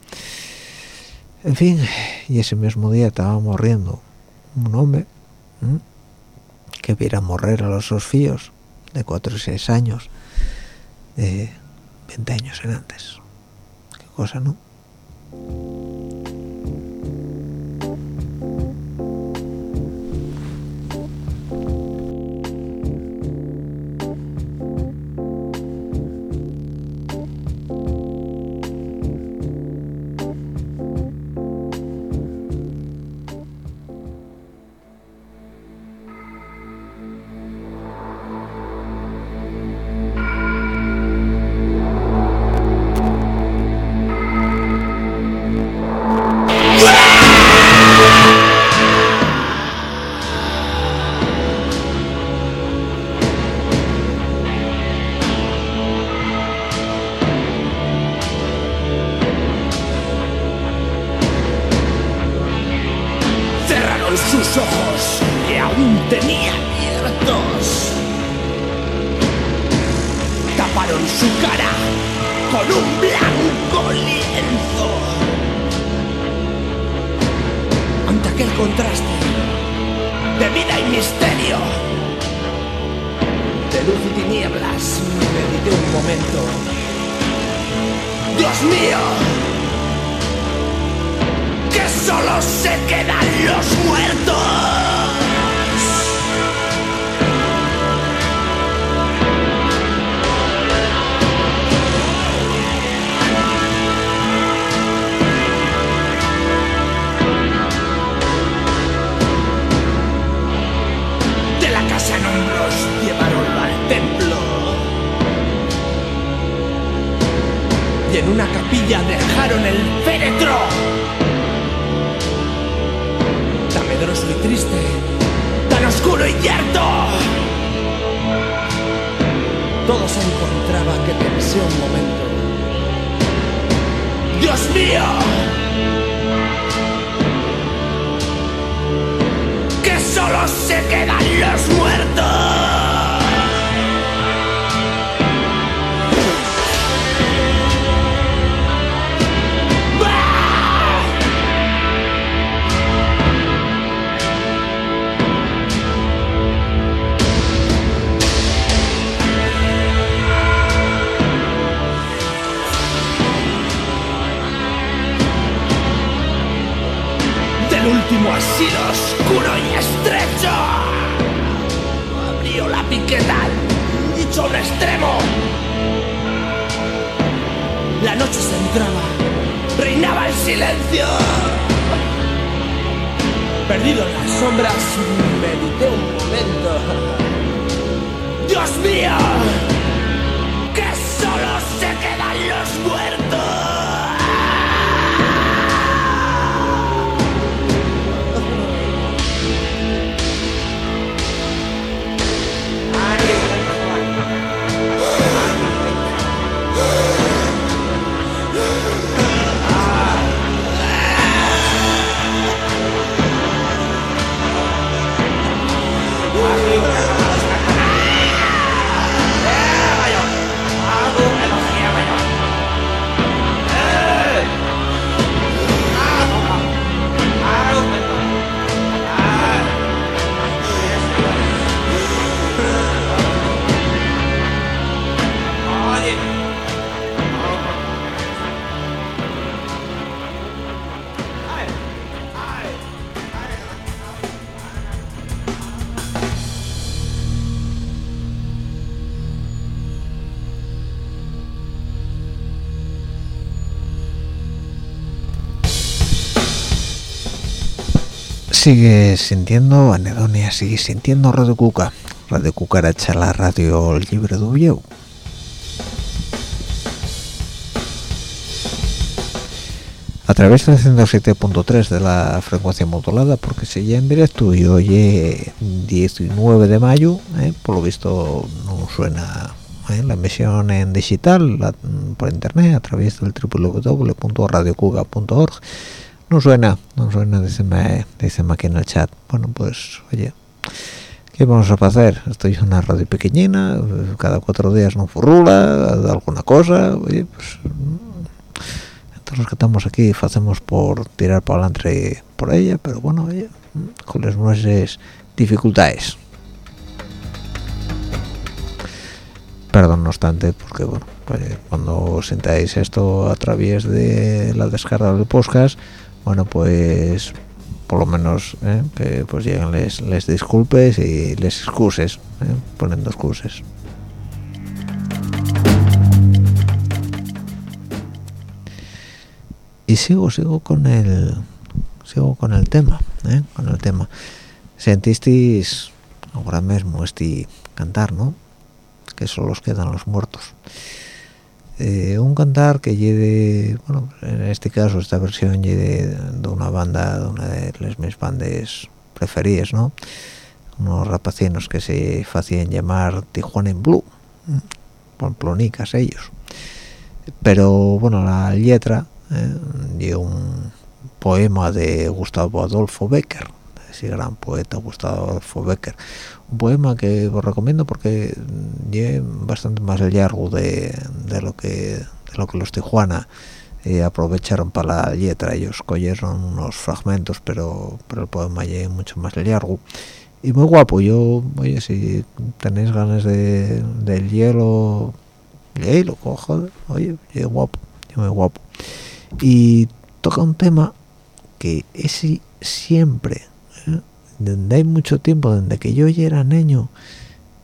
En fin y ese mismo día estaba muriendo un hombre que viera morrer a los fíos de 4 y 6 años de 20 años en antes. Qué cosa no Todo se encontraba que pensé un momento. Dios mío, que solo se quedan los muertos. Último asilo oscuro y estrecho abrió la piqueta al dicho un extremo. La noche se entraba, reinaba el silencio. Perdido en las sombras, medité un momento. Dios mío, Sigue sintiendo anedonia, sigue sintiendo Radio Cuca. Radio Cucaracha, la radio libre de Ulleu. A través del 107.3 de la frecuencia modulada, porque se ya en directo y hoy 19 de mayo, eh, por lo visto no suena eh, la emisión en digital por internet a través del www.radiocuga.org no suena, no suena, díceme, díceme aquí en el chat. Bueno, pues, oye, ¿qué vamos a hacer? Estoy en una radio pequeñina, cada cuatro días no furrula, alguna cosa, oye, pues, entonces los que estamos aquí hacemos por tirar para adelante por ella, pero bueno, oye, con las nuestras dificultades. Perdón, no obstante, porque bueno, pues, cuando sentáis esto a través de la descarga del podcast, bueno, pues por lo menos eh, que pues lleguen les, les disculpes y les excuses, eh, poniendo excuses. Y sigo, sigo con el, sigo con el tema, eh, con el tema. Sentisteis ahora mismo este cantar, ¿no? Que solo os quedan los muertos. Eh, un cantar que lleve, bueno, en este caso esta versión lleve de una banda, de una de las mis bandas preferidas, ¿no? Unos rapacinos que se hacían llamar Tijuana en Blue, pamplonicas ellos. Pero bueno, la letra eh, de un poema de Gustavo Adolfo Becker, ese gran poeta Gustavo Becker un poema que os recomiendo porque es bastante más largo de, de lo que de lo que los Tijuana eh, aprovecharon para la letra ellos cogieron unos fragmentos pero pero el poema es mucho más largo y muy guapo yo oye si tenéis ganas de del hielo hielo cojo oye es guapo muy guapo y toca un tema que ese siempre. Desde hay mucho tiempo desde que yo ya era niño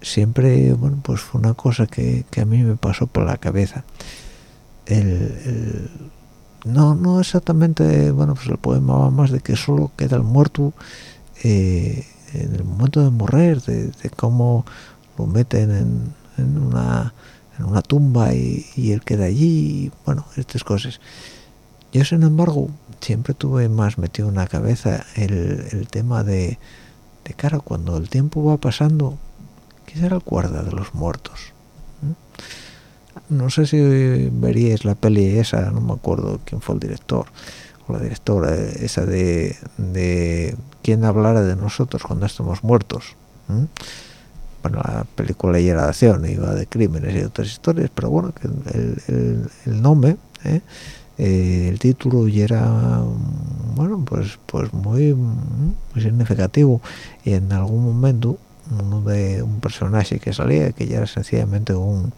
siempre bueno pues fue una cosa que, a mí me pasó por la cabeza. No no exactamente bueno pues el poema va más de que solo queda el muerto eh, en el momento de morir de, cómo lo meten en, en, una en una tumba y, y él queda allí y, bueno estas cosas yo sin embargo siempre tuve más metido en la cabeza el, el tema de de cara cuando el tiempo va pasando ¿qué será el cuerda de los muertos? No sé si veríais la peli esa no me acuerdo quién fue el director o la directora esa de, de quién hablara de nosotros cuando estamos muertos bueno la película ya era de acción iba de crímenes y otras historias pero bueno el, el, el nombre ¿eh? Eh, el título ya era bueno pues pues muy muy significativo y en algún momento uno de un personaje que salía que ya era sencillamente un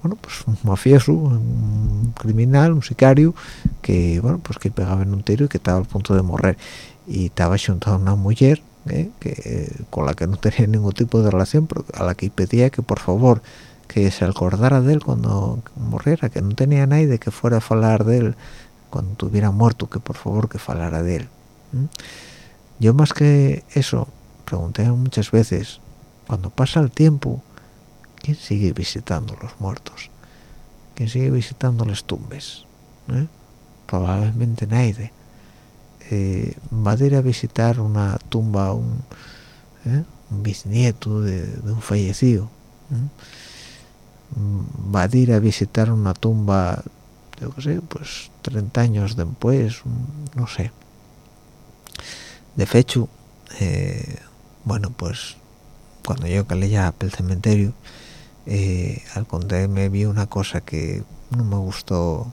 bueno pues un mafioso un criminal un sicario que bueno pues que pegaba en un tiro y que estaba al punto de morir y estaba junto a una mujer ¿eh? que con la que no tenía ningún tipo de relación pero a la que pedía que por favor que se acordara de él cuando muriera, que no tenía nadie que fuera a hablar de él cuando tuviera muerto, que por favor que falara de él. Yo más que eso, pregunté muchas veces, cuando pasa el tiempo, ¿quién sigue visitando los muertos? ¿Quién sigue visitando las tumbes? ¿Eh? Probablemente nadie. Eh, va a ir a visitar una tumba un, ¿eh? un bisnieto de, un fallecido va a ir a visitar una tumba yo qué sé pues 30 años después no sé. De fecho eh, bueno pues cuando yo calé ya el cementerio eh, al conté me vi una cosa que no me gustó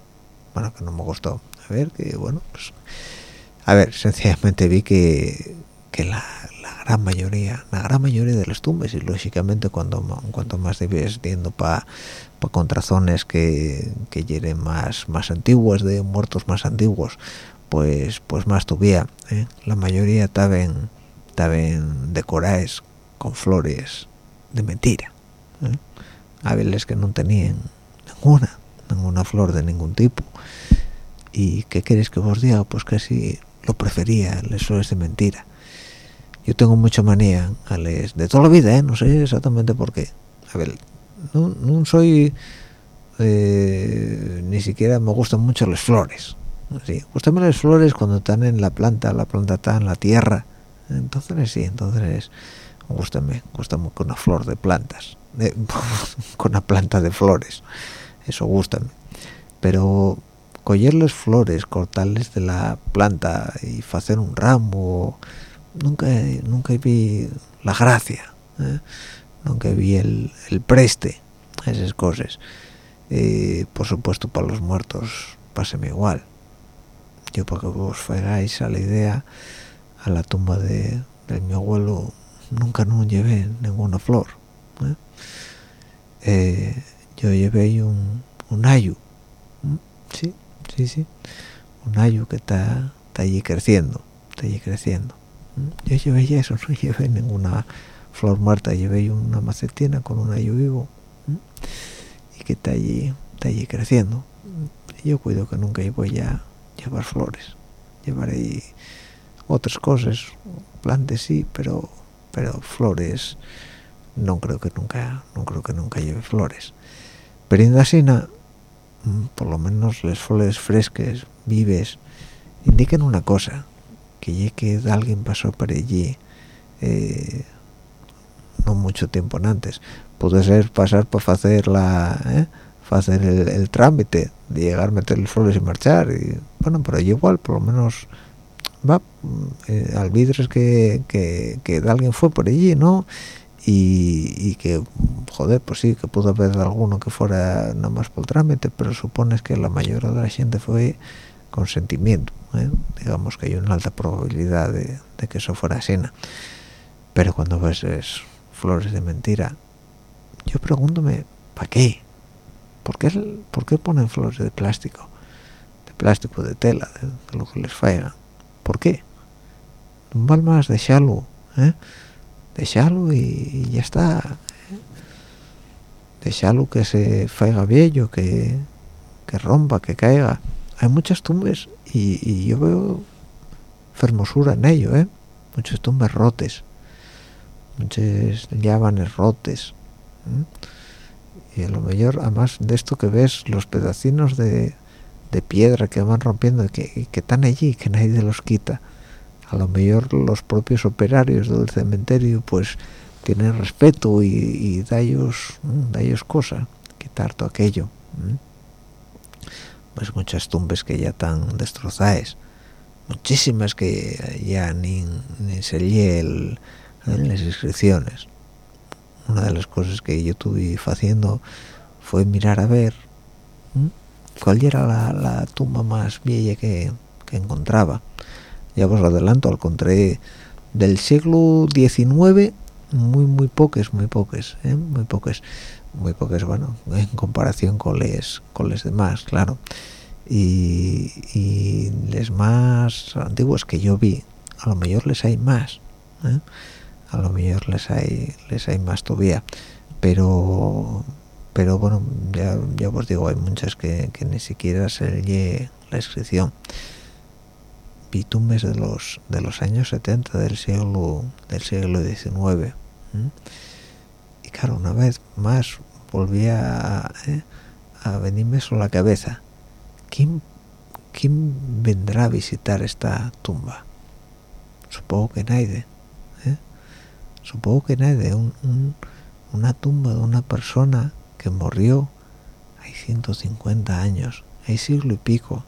bueno que no me gustó. A ver que bueno pues a ver sencillamente vi que que la, la gran mayoría la gran mayoría de las tumbas y lógicamente cuando cuanto más debes yendo para pa contrazones que que lleguen más más antiguos de muertos más antiguos pues pues más todavía ¿eh? la mayoría estaban estaban decoradas con flores de mentira ¿eh? hábiles que no tenían ninguna ninguna flor de ningún tipo y qué queréis que os diga pues casi lo prefería las flores de mentira yo tengo mucha manía de toda la vida ¿eh? no sé exactamente por qué. A ver no, soy eh, ni siquiera me gustan mucho las flores. Sí gustan las flores cuando están en la planta la planta está en la tierra. Entonces sí entonces gustame gustame con una flor de plantas con una planta de flores. Eso gustame pero coger las flores cortarles de la planta y hacer un ramo nunca nunca vi la gracia ¿eh? nunca vi el, el, preste esas cosas. Eh, por supuesto para los muertos páseme igual. Yo para que vos fuerais a la idea a la tumba de, mi abuelo nunca no llevé ninguna flor ¿eh? Eh, yo llevé un, un ayu sí sí sí. Un ayu que está allí creciendo está allí creciendo yo llevé eso no llevé ninguna flor muerta llevé una macetina con un ayo vivo y que está allí está allí creciendo. Yo cuido que nunca voy a llevar flores. Llevaré otras cosas plantes sí pero pero flores no creo que nunca no creo que nunca lleve flores. Pero en la por lo menos las flores frescas vives indican una cosa que ya que alguien pasó por allí eh, no mucho tiempo antes puede ser pasar para hacer la ¿eh? hacer el, trámite de llegar meter las flores y marchar y bueno pero igual por lo menos va eh, alvidres que, que, que alguien fue por allí no y, que joder pues sí que pudo haber alguno que fuera nada más por trámite pero supones que la mayoría de la gente fue con sentimiento ¿eh? digamos que hay una alta probabilidad de, que eso fuera asena pero cuando ves flores de mentira yo pregúntome ¿para qué? ¿por qué, ¿por qué ponen flores de plástico? de plástico, de tela, de, lo que les faiga ¿por qué? un mal más de ¿eh? déjalo y, ya está ¿eh? déjalo que se faiga viejo que, que rompa, que caiga hay muchas tumbas y, yo veo fermosura en ello ¿eh? muchas tumbas rotes. Muchas llavanes rotes y a lo mejor además de esto que ves los pedacinos de, de piedra que van rompiendo y que, que están allí que nadie los quita. A lo mejor los propios operarios del cementerio pues tienen respeto y, da ellos da ellos cosa quitar todo aquello pues muchas tumbas que ya están destrozadas muchísimas que ya ni, ni se lee en las inscripciones. Una de las cosas que yo estuve haciendo fue mirar a ver cuál era la, tumba más vieja que, que encontraba. Ya os lo adelanto, al contrario del siglo XIX, muy muy pocas, muy pocas, ¿eh? muy pocas, muy pocas, bueno, en comparación con les, con les demás, claro. Y, y les más antiguos que yo vi, a lo mejor les hay más, ¿eh? a lo mejor les hay, les hay más todavía, pero pero bueno, ya, ya os digo, hay muchas que, ni siquiera se lee la inscripción bitumes de los de los años 70 del siglo del siglo XIX y claro una vez más volvía ¿eh? a, venirme sobre la cabeza ¿quién, quién vendrá a visitar esta tumba supongo que nadie ¿eh? supongo que nadie una tumba de una persona que murió hay 150 años hay siglo y pico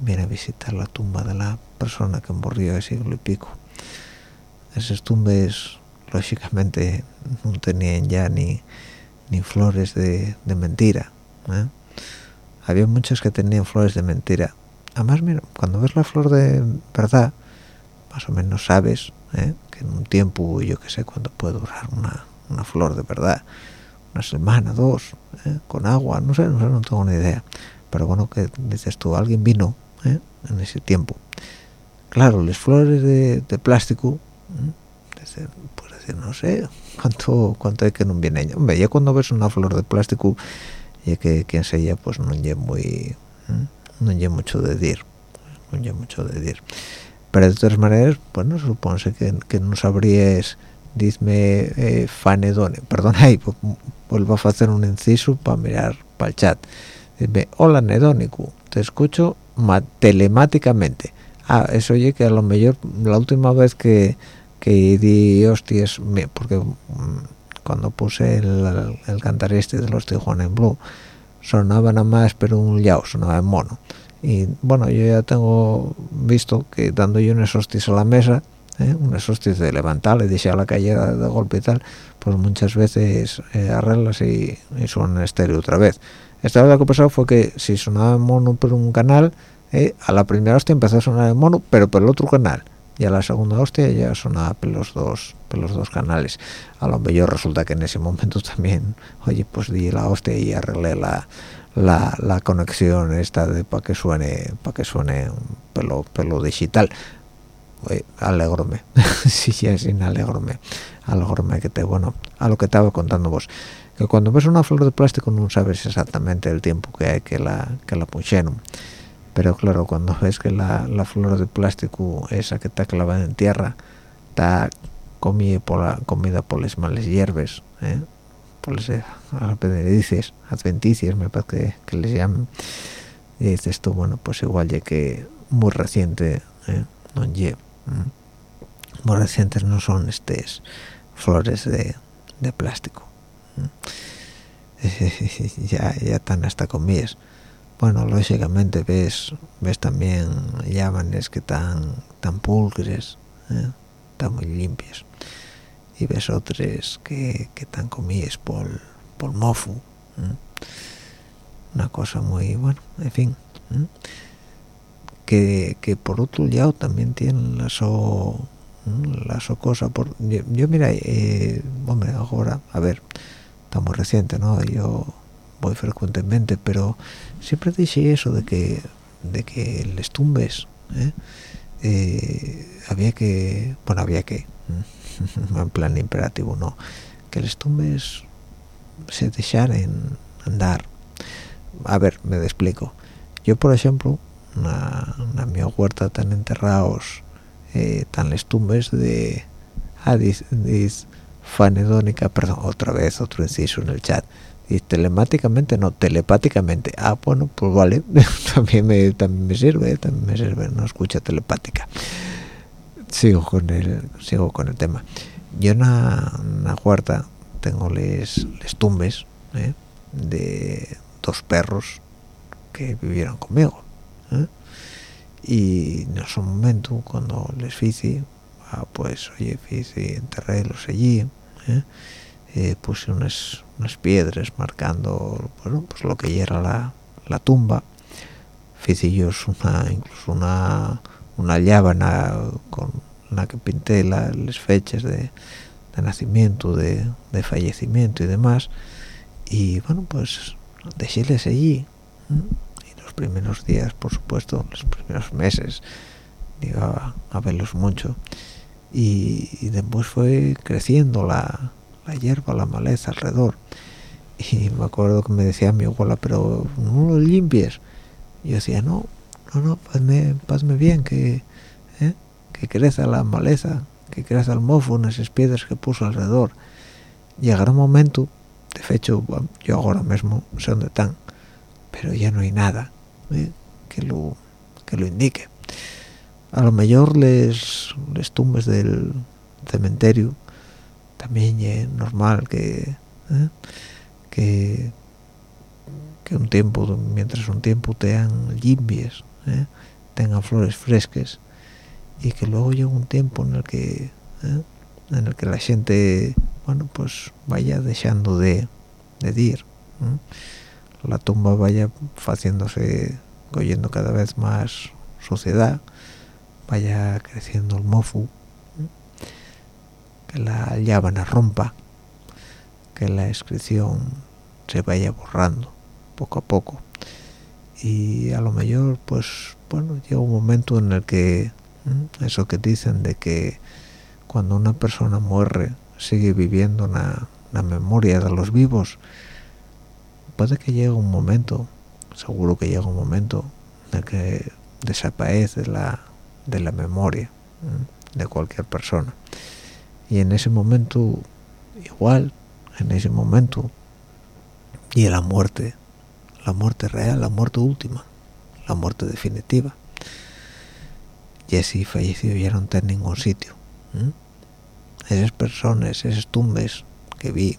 viene a visitar la tumba de la persona que murió de siglo y pico. Esas tumbas, lógicamente, no tenían ya ni, ni flores de, mentira. ¿eh? Había muchas que tenían flores de mentira. Además, mira, cuando ves la flor de verdad, más o menos sabes ¿eh? que en un tiempo, yo que sé cuánto puede durar una, una flor de verdad. Una semana, dos, ¿eh? con agua, no sé, no sé, no tengo ni idea. Pero bueno, que dices tú, alguien vino en ese tiempo claro las flores de, plástico. No sé cuánto cuánto hay que no viene. Hombre ya cuando ves una flor de plástico ya que quien se ella pues no hay muy ¿eh? no mucho de decir no mucho de decir pero de todas maneras bueno supongo que, que no sabrías dime eh, fanedone perdón ahí pues, vuelvo a hacer un inciso para mirar para el chat. Dime hola nedónico te escucho telemáticamente ah eso oye que a lo mejor la última vez que que di hostias porque mm, cuando puse el, el cantar este de los Tijuana en Blue sonaba nada más pero un yao sonaba en mono. Y bueno yo ya tengo visto que dando yo unos hostias a la mesa ¿eh? unos hostias de levantar y de a la calle de golpe y tal pues muchas veces eh, arreglas y, y suena estéreo otra vez. Esta vez lo que pasó fue que si sonaba en mono por un canal eh, a la primera hostia empezó a sonar en mono pero por el otro canal y a la segunda hostia ya sonaba por los dos por los dos canales. A lo mejor resulta que en ese momento también oye pues di la hostia y arreglé la la, conexión esta de para que suene para que suene un pelo pelo digital. Oye, alegrome sí sí sin alegrome alegrome que te bueno a lo que estaba contando vos que cuando ves una flor de plástico no sabes exactamente el tiempo que hay que la que la pusieron pero claro cuando ves que la, flor de plástico esa que está clavada en tierra está comida por la comida por las males hierbas ¿eh? por las adventicias adventicias me parece que, les llaman y dices tú bueno pues igual ya que muy reciente ¿eh? no muy recientes no son estas flores de, de plástico ya, ya están hasta comidas bueno lógicamente ves ves también llámanes que están tan pulcres ¿eh? están muy limpias y ves otras que, están comidas por por mofu ¿eh? una cosa muy bueno en fin ¿eh? que, que, por otro lado también tienen la so la so cosa por yo, mira hombre ahora a ver estamos reciente no yo voy frecuentemente pero siempre dije eso de que de que les tumbes ¿eh? Eh, había que bueno había que en plan imperativo no. Que les tumbes se en andar. A ver me explico. Yo por ejemplo en mi huerta tan enterrados eh, tan les tumbes de ah, fanedónica perdón otra vez otro inciso en el chat y telemáticamente no telepáticamente ah bueno pues vale también me también me sirve también me sirve no escucha telepática sigo con el sigo con el tema yo en la huerta tengo les, les tumbes ¿eh? de dos perros que vivieron conmigo ¿eh? y en ese momento cuando les hice ah, pues oye hice enterré los allí ¿eh? eh, puse unas, unas piedras marcando bueno pues lo que era la, la tumba. Hice una incluso una una llábana con la que pinté las fechas de, de nacimiento de, de, fallecimiento y demás. Y bueno pues dejéles allí y los primeros días por supuesto los primeros meses iba a, verlos mucho y, y después fue creciendo la, la hierba, la maleza alrededor. Y me acuerdo que me decía mi abuela, pero no lo limpies. Yo decía, no, no, no, pasme, bien, que, ¿eh? que crezca la maleza, que crezca el mofo en esas piedras que puso alrededor. Llegará un momento, de hecho, yo ahora mismo sé dónde están, pero ya no hay nada ¿eh? que, lo, que lo indique. A lo mejor les, les tumbes del cementerio también es normal que, ¿eh? que un tiempo mientras un tiempo tengan limpias ¿eh? tengan flores frescas y que luego llegue un tiempo en el que ¿eh? en el que la gente bueno pues vaya dejando de, de ir la tumba vaya haciéndose cogiendo cada vez más suciedad vaya creciendo el mofu que la llávana rompa, que la inscripción se vaya borrando poco a poco. Y a lo mejor, pues, bueno, llega un momento en el que, eso que dicen de que cuando una persona muere, sigue viviendo la, la memoria de los vivos, puede que llegue un momento, seguro que llega un momento, en el que desaparece la, de la memoria de cualquier persona. Y en ese momento igual en ese momento y la muerte la muerte real la muerte última la muerte definitiva Jesse falleció ya no está en ningún sitio esas personas esas tumbes que vi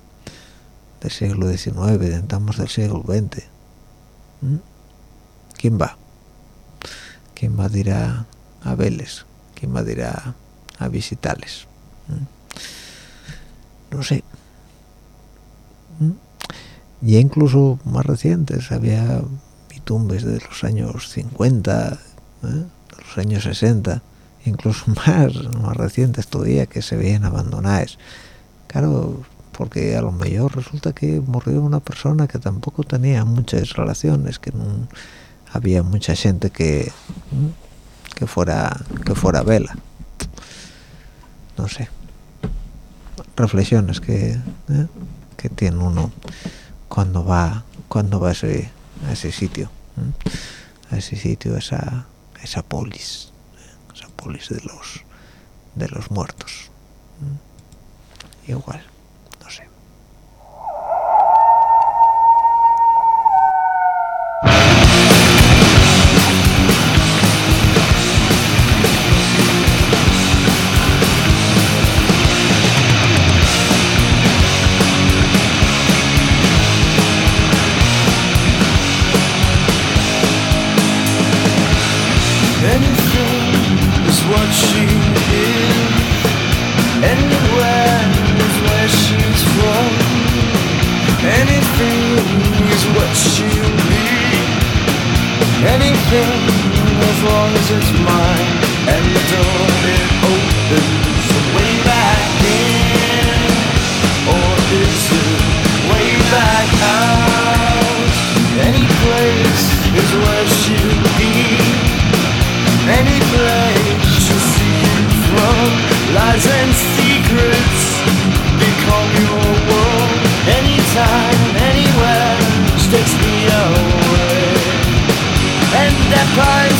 del siglo XIX dentamos del siglo XX ¿quién va? ¿quién va a ir a, Vélez? ¿quién va a a, visitarles? no sé y incluso más recientes había tumbes de los años 50 ¿eh? de los años 60 incluso más más recientes todavía que se veían abandonadas claro porque a lo mejor resulta que murió una persona que tampoco tenía muchas relaciones que no había mucha gente que. Que fuera que fuera vela. No sé. Reflexiones que, ¿eh? que tiene uno cuando va cuando va a ese, a ese sitio a ese sitio esa esa polis esa polis de los de los muertos igual time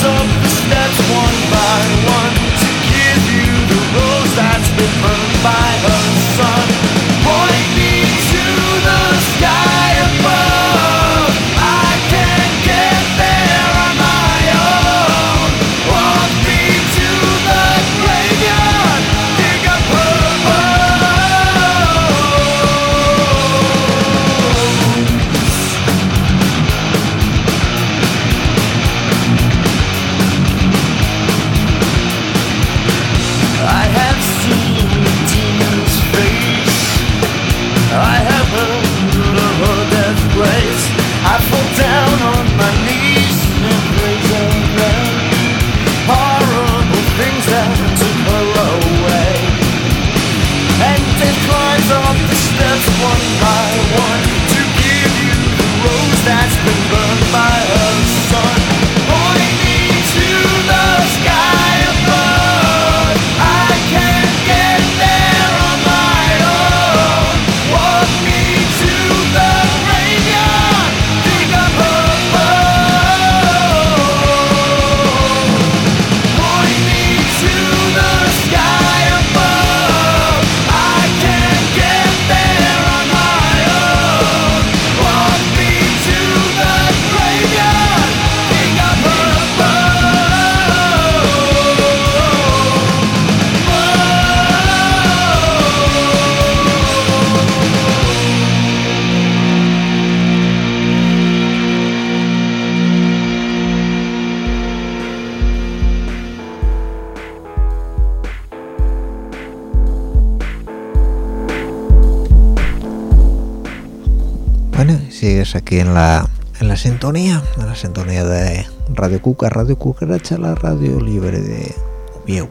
aquí en la, en la sintonía, en la sintonía de Radio Cuca, Radio Cucaracha, la radio libre de Oviedo.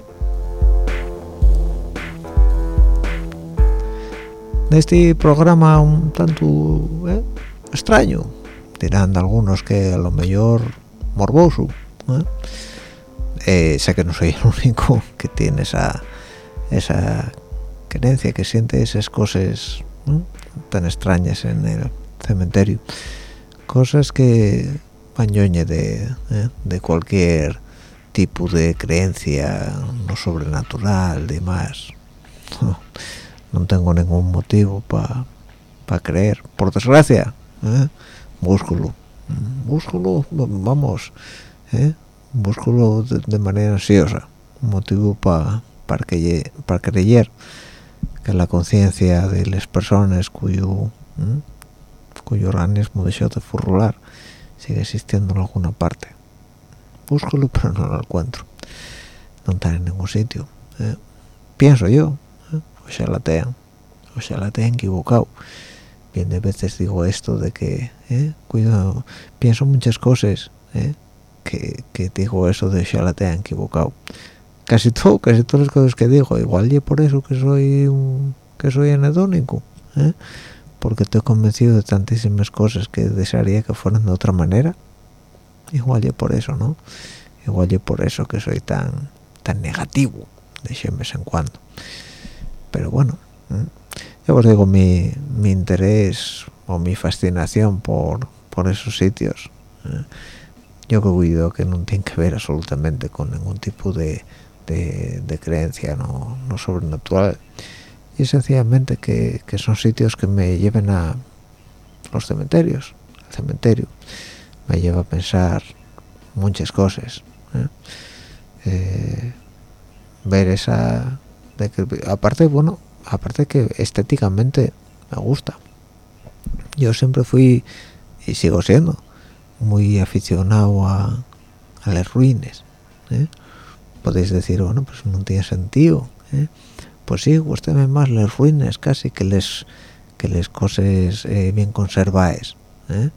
De este programa un tanto eh, extraño, dirán algunos que a lo mejor morboso. ¿eh? Eh, sé que no soy el único que tiene esa esa creencia, que siente esas cosas ¿no? tan extrañas en el cementerio. Cosas que pañoñe de, ¿eh? de cualquier tipo de creencia no sobrenatural, demás. No, tengo ningún motivo para creer. Por desgracia, ¿eh? búsculo. Búsculo, vamos, ¿eh? búsculo de, manera ansiosa. Motivo para para creer que la conciencia de las personas cuyo ¿eh? Cuyo organismo dejó de furrular sigue existiendo en alguna parte búscalo pero no lo encuentro no está en ningún sitio ¿eh? pienso yo ¿eh? o sea la tean o sea la tean equivocado bien de veces digo esto de que ¿eh? cuidado pienso muchas cosas ¿eh? que, que digo eso de la tean equivocado casi todo casi todas las cosas que digo igual y por eso que soy un, que soy anedónico ¿eh? Porque estoy convencido de tantísimas cosas que desearía que fueran de otra manera igual y por eso no igual y por eso que soy tan tan negativo de vez en cuando pero bueno ¿eh? yo os digo mi, mi interés o mi fascinación por por esos sitios ¿eh? yo cuido que no tiene que ver absolutamente con ningún tipo de, de, de creencia no, no, sobrenatural y sencillamente que, que, son sitios que me lleven a los cementerios el cementerio me lleva a pensar muchas cosas ¿eh? Eh, ver esa aparte bueno aparte que estéticamente me gusta yo siempre fui y sigo siendo muy aficionado a, las ruinas ¿eh? podéis decir bueno pues no tiene sentido ¿eh? Pues sí gusteme más las ruinas casi que les que les cosas eh, bien conservadas ¿eh?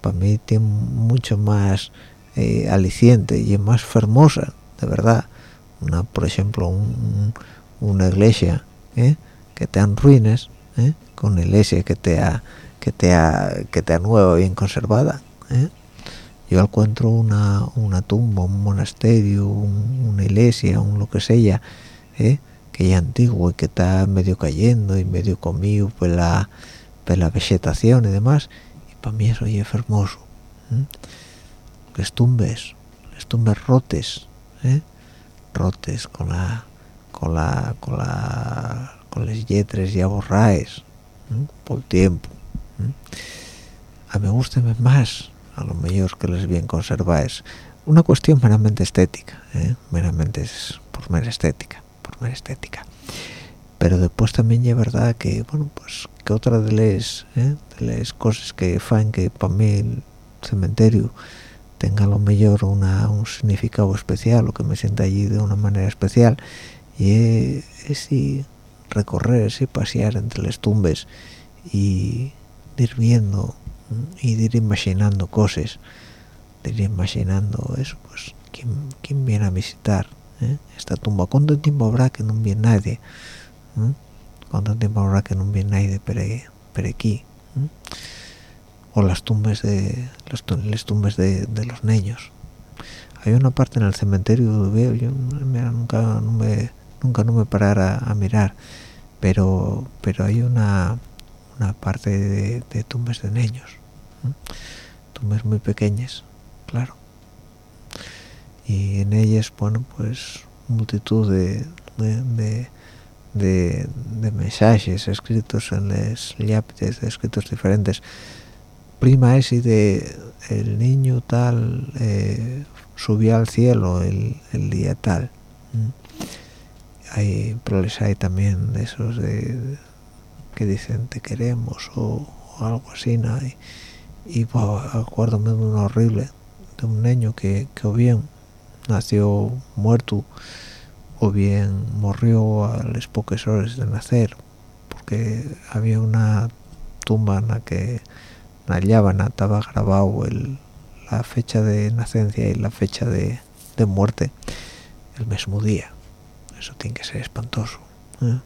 para mí tiene mucho más eh, aliciente y es más fermosa de verdad una por ejemplo un, una iglesia que te dan ruinas con una iglesia que te ha que te que te nueva bien conservada yo encuentro una, una tumba, un monasterio, un, una iglesia, un lo que sea, ¿eh? Que ya antiguo y que está medio cayendo y medio comido por la, por la vegetación y demás y para mí eso es hermoso les tumbes tumbes rotes ¿eh? rotes con la con la con la con las yetres ya borraes por tiempo a me gusta más a lo mejor que les bien conserváis. Una cuestión meramente estética ¿eh? meramente por mera estética estética pero después también es verdad que bueno pues que otra de las ¿eh? de las cosas que fan que para mí el cementerio tenga a lo mejor una, un significado especial o que me sienta allí de una manera especial y es, recorrer y pasear entre las tumbes y ir viendo y ir imaginando cosas ir imaginando eso pues quién, viene a visitar eh? esta tumba. Cuánto tiempo habrá que no viene nadie cuánto tiempo habrá que no viene nadie por, aquí o las tumbas de las, tumbas de, los niños. Hay una parte en el cementerio veo yo nunca no me nunca no me parara a mirar pero pero hay una una parte de, tumbas de niños tumbas muy pequeñas claro y en ellas bueno pues multitud de, de, de, mensajes escritos en las lápides escritos diferentes prima ese de el niño tal eh, subió al cielo el, día tal hay pero les hay también esos de, que dicen te queremos o, algo así ¿no? y, y acuérdame de uno horrible de un niño que, que o bien nació muerto o bien murió a las pocas horas de nacer porque había una tumba en la que en la estaba grabado el, la fecha de nacencia y la fecha de, de muerte el mismo día eso tiene que ser espantoso ¿eh?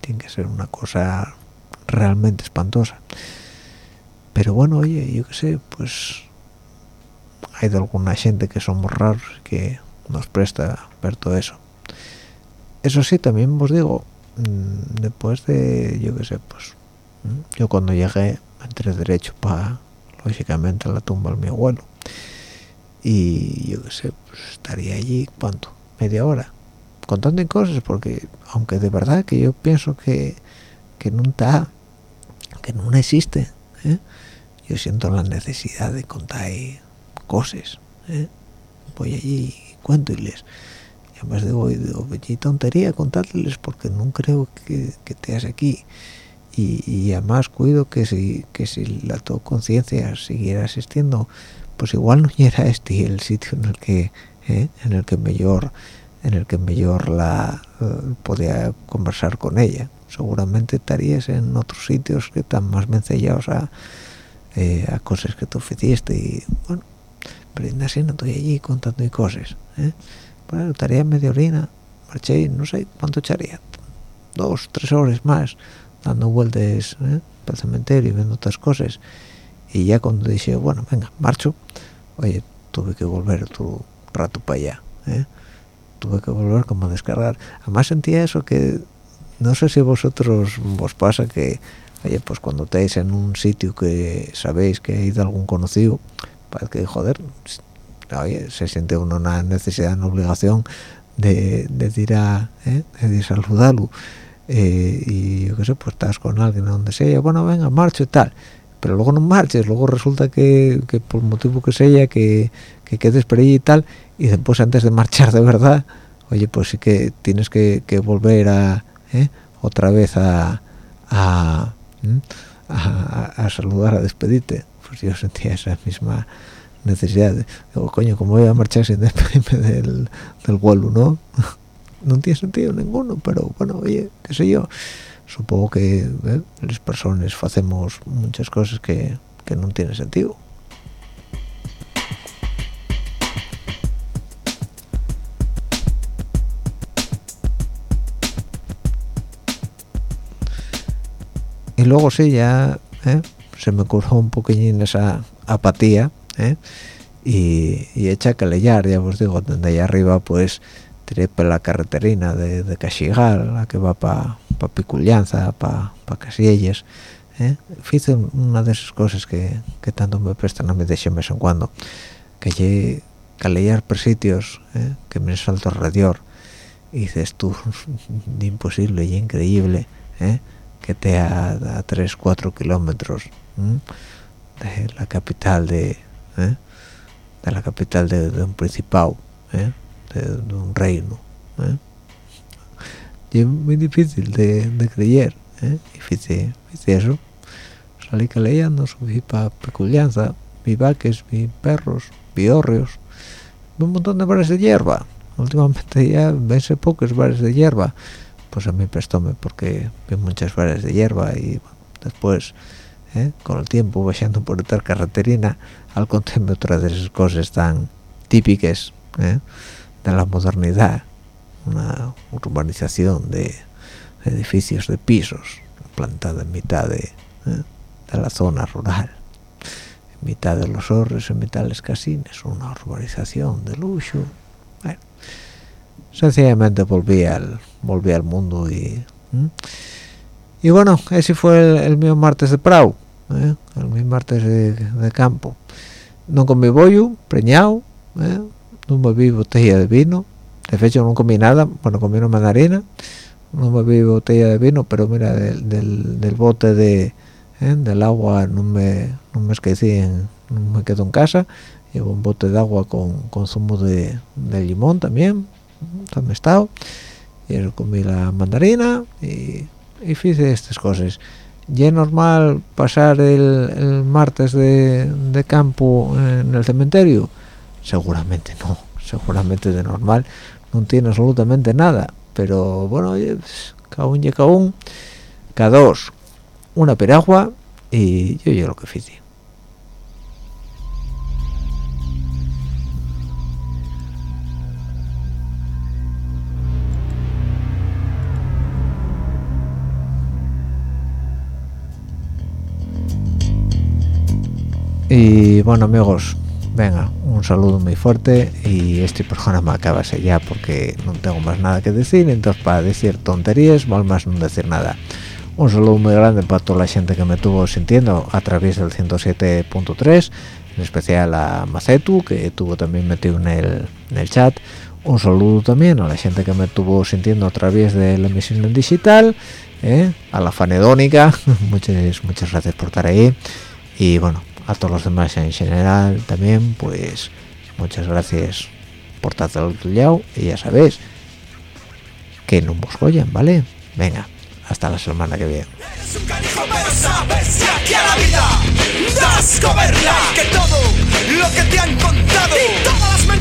tiene que ser una cosa realmente espantosa pero bueno oye yo qué sé pues hay de alguna gente que somos raros que nos presta ver todo eso eso sí también os digo mm, después de yo qué sé pues yo cuando llegué entré derecho para lógicamente a la tumba de mi abuelo y yo qué sé pues estaría allí cuánto media hora contando cosas porque aunque de verdad que yo pienso que que no que no existe ¿eh? yo siento la necesidad de contar cosas ¿eh? voy allí y cuento y y además digo, digo tontería contárseles porque no creo que, que te has aquí y, y, además cuido que si que si la tu conciencia siguiera existiendo pues igual no era este el sitio en el que ¿eh? en el que mejor en el que mejor la eh, podía conversar con ella seguramente estarías en otros sitios que están más mencellados a, eh, a cosas que tú hiciste y bueno pero así no estoy allí contando cosas ¿eh? bueno estaría media orina marché no sé cuánto echaría dos tres horas más dando vueltas ¿eh? por el cementerio y viendo otras cosas y ya cuando dije bueno venga marcho oye tuve que volver otro rato para allá ¿eh? tuve que volver como a descargar además sentía eso que no sé si vosotros vos pasa que oye pues cuando estáis en un sitio que sabéis que hay de algún conocido para que joder oye, se siente uno una necesidad una obligación de, de ir ¿eh? de saludarlo eh, y yo qué sé pues estás con alguien donde sea bueno venga marcho y tal pero luego no marches luego resulta que, que por motivo que sea que, que quedes por ahí y tal y después antes de marchar de verdad oye pues sí que tienes que, que volver a ¿eh? otra vez a a, a, saludar a despedirte pues yo sentía esa misma necesidad digo coño cómo voy a marchar sin despedirme del, del vuelo no no tiene sentido ninguno pero bueno oye qué sé yo supongo que ¿eh? las personas hacemos muchas cosas que, que no tienen sentido y luego sí ya ¿eh? Se me curó un poquillín esa apatía ¿eh? y, y echa calellar ya os digo desde allá arriba pues tiré por la carreterina de, de la que va para pa para pa Casielles ¿eh? hice una de esas cosas que, que tanto me prestan a mí de vez en cuando que lle calear por sitios ¿eh? que me salto alrededor y dices tú imposible y increíble ¿eh? que te a, a 3 4 de la capital de ¿eh? de la capital de, de un principado ¿eh? de, de, un reino ¿eh? y es muy difícil de, de creer ¿eh? y hice, hice eso salí caleando subí para Peculianza vi vaques, vi perros, vi hórreos vi un montón de bares de hierba últimamente ya ves pocos bares de hierba pues a mí prestóme porque vi muchas bares de hierba y bueno, después ¿eh? con el tiempo bajando por esta carreterina al contarme otra de esas cosas tan típicas ¿eh? de la modernidad una urbanización de, edificios de pisos plantada en mitad de, ¿eh? de la zona rural en mitad de los horres en mitad de los casines una urbanización de lujo bueno, sencillamente volví al volví al mundo y ¿eh? y bueno ese fue el, el mío martes de Prau ¿eh? mío martes de, de, campo no comí bollo preñado ¿eh? no bebí botella de vino de hecho no comí nada bueno comí una mandarina no bebí botella de vino pero mira del, del, del bote de ¿eh? del agua no me no me esquecí en, no me quedo en casa llevo un bote de agua con, con zumo de, de limón también también estado y comí la mandarina y, y hice estas cosas y es normal pasar el, martes de, de, campo en el cementerio seguramente no seguramente de normal no tiene absolutamente nada pero bueno cada un y cada un cada dos una peragua y yo yo lo que hice y bueno amigos venga un saludo muy fuerte. Y este programa acabase ya porque no tengo más nada que decir. Entonces para decir tonterías mal más no decir nada. Un saludo muy grande para toda la gente que me estuvo sintiendo a través del 107.3 en especial a Macetu que estuvo también metido en el, en el chat. Un saludo también a la gente que me estuvo sintiendo a través de la emisión en digital ¿eh? a la fanedónica. Muchas muchas gracias por estar ahí. Y bueno a todos los demás en general también pues muchas gracias por al lado y ya sabéis que no vos joyan, ¿vale? venga hasta la semana que viene que todo lo que te han contado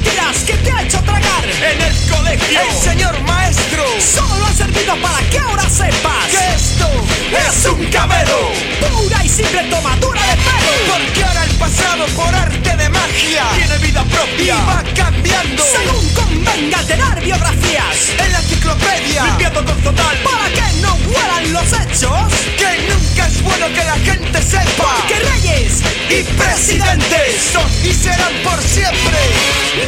mentiras que te ha hecho tragar. En el colegio. El señor maestro. Solo ha servido para que ahora sepas que esto es un cabelo pura y simple tomadura de pelo. Porque ahora el pasado por arte de magia tiene vida propia. Y va cambiando. Según convenga alterar biografías. En la enciclopedia. Limpiando con total. Para que no huelan los hechos. Que nunca es bueno que la gente sepa. Porque reyes y presidentes. son y serán por siempre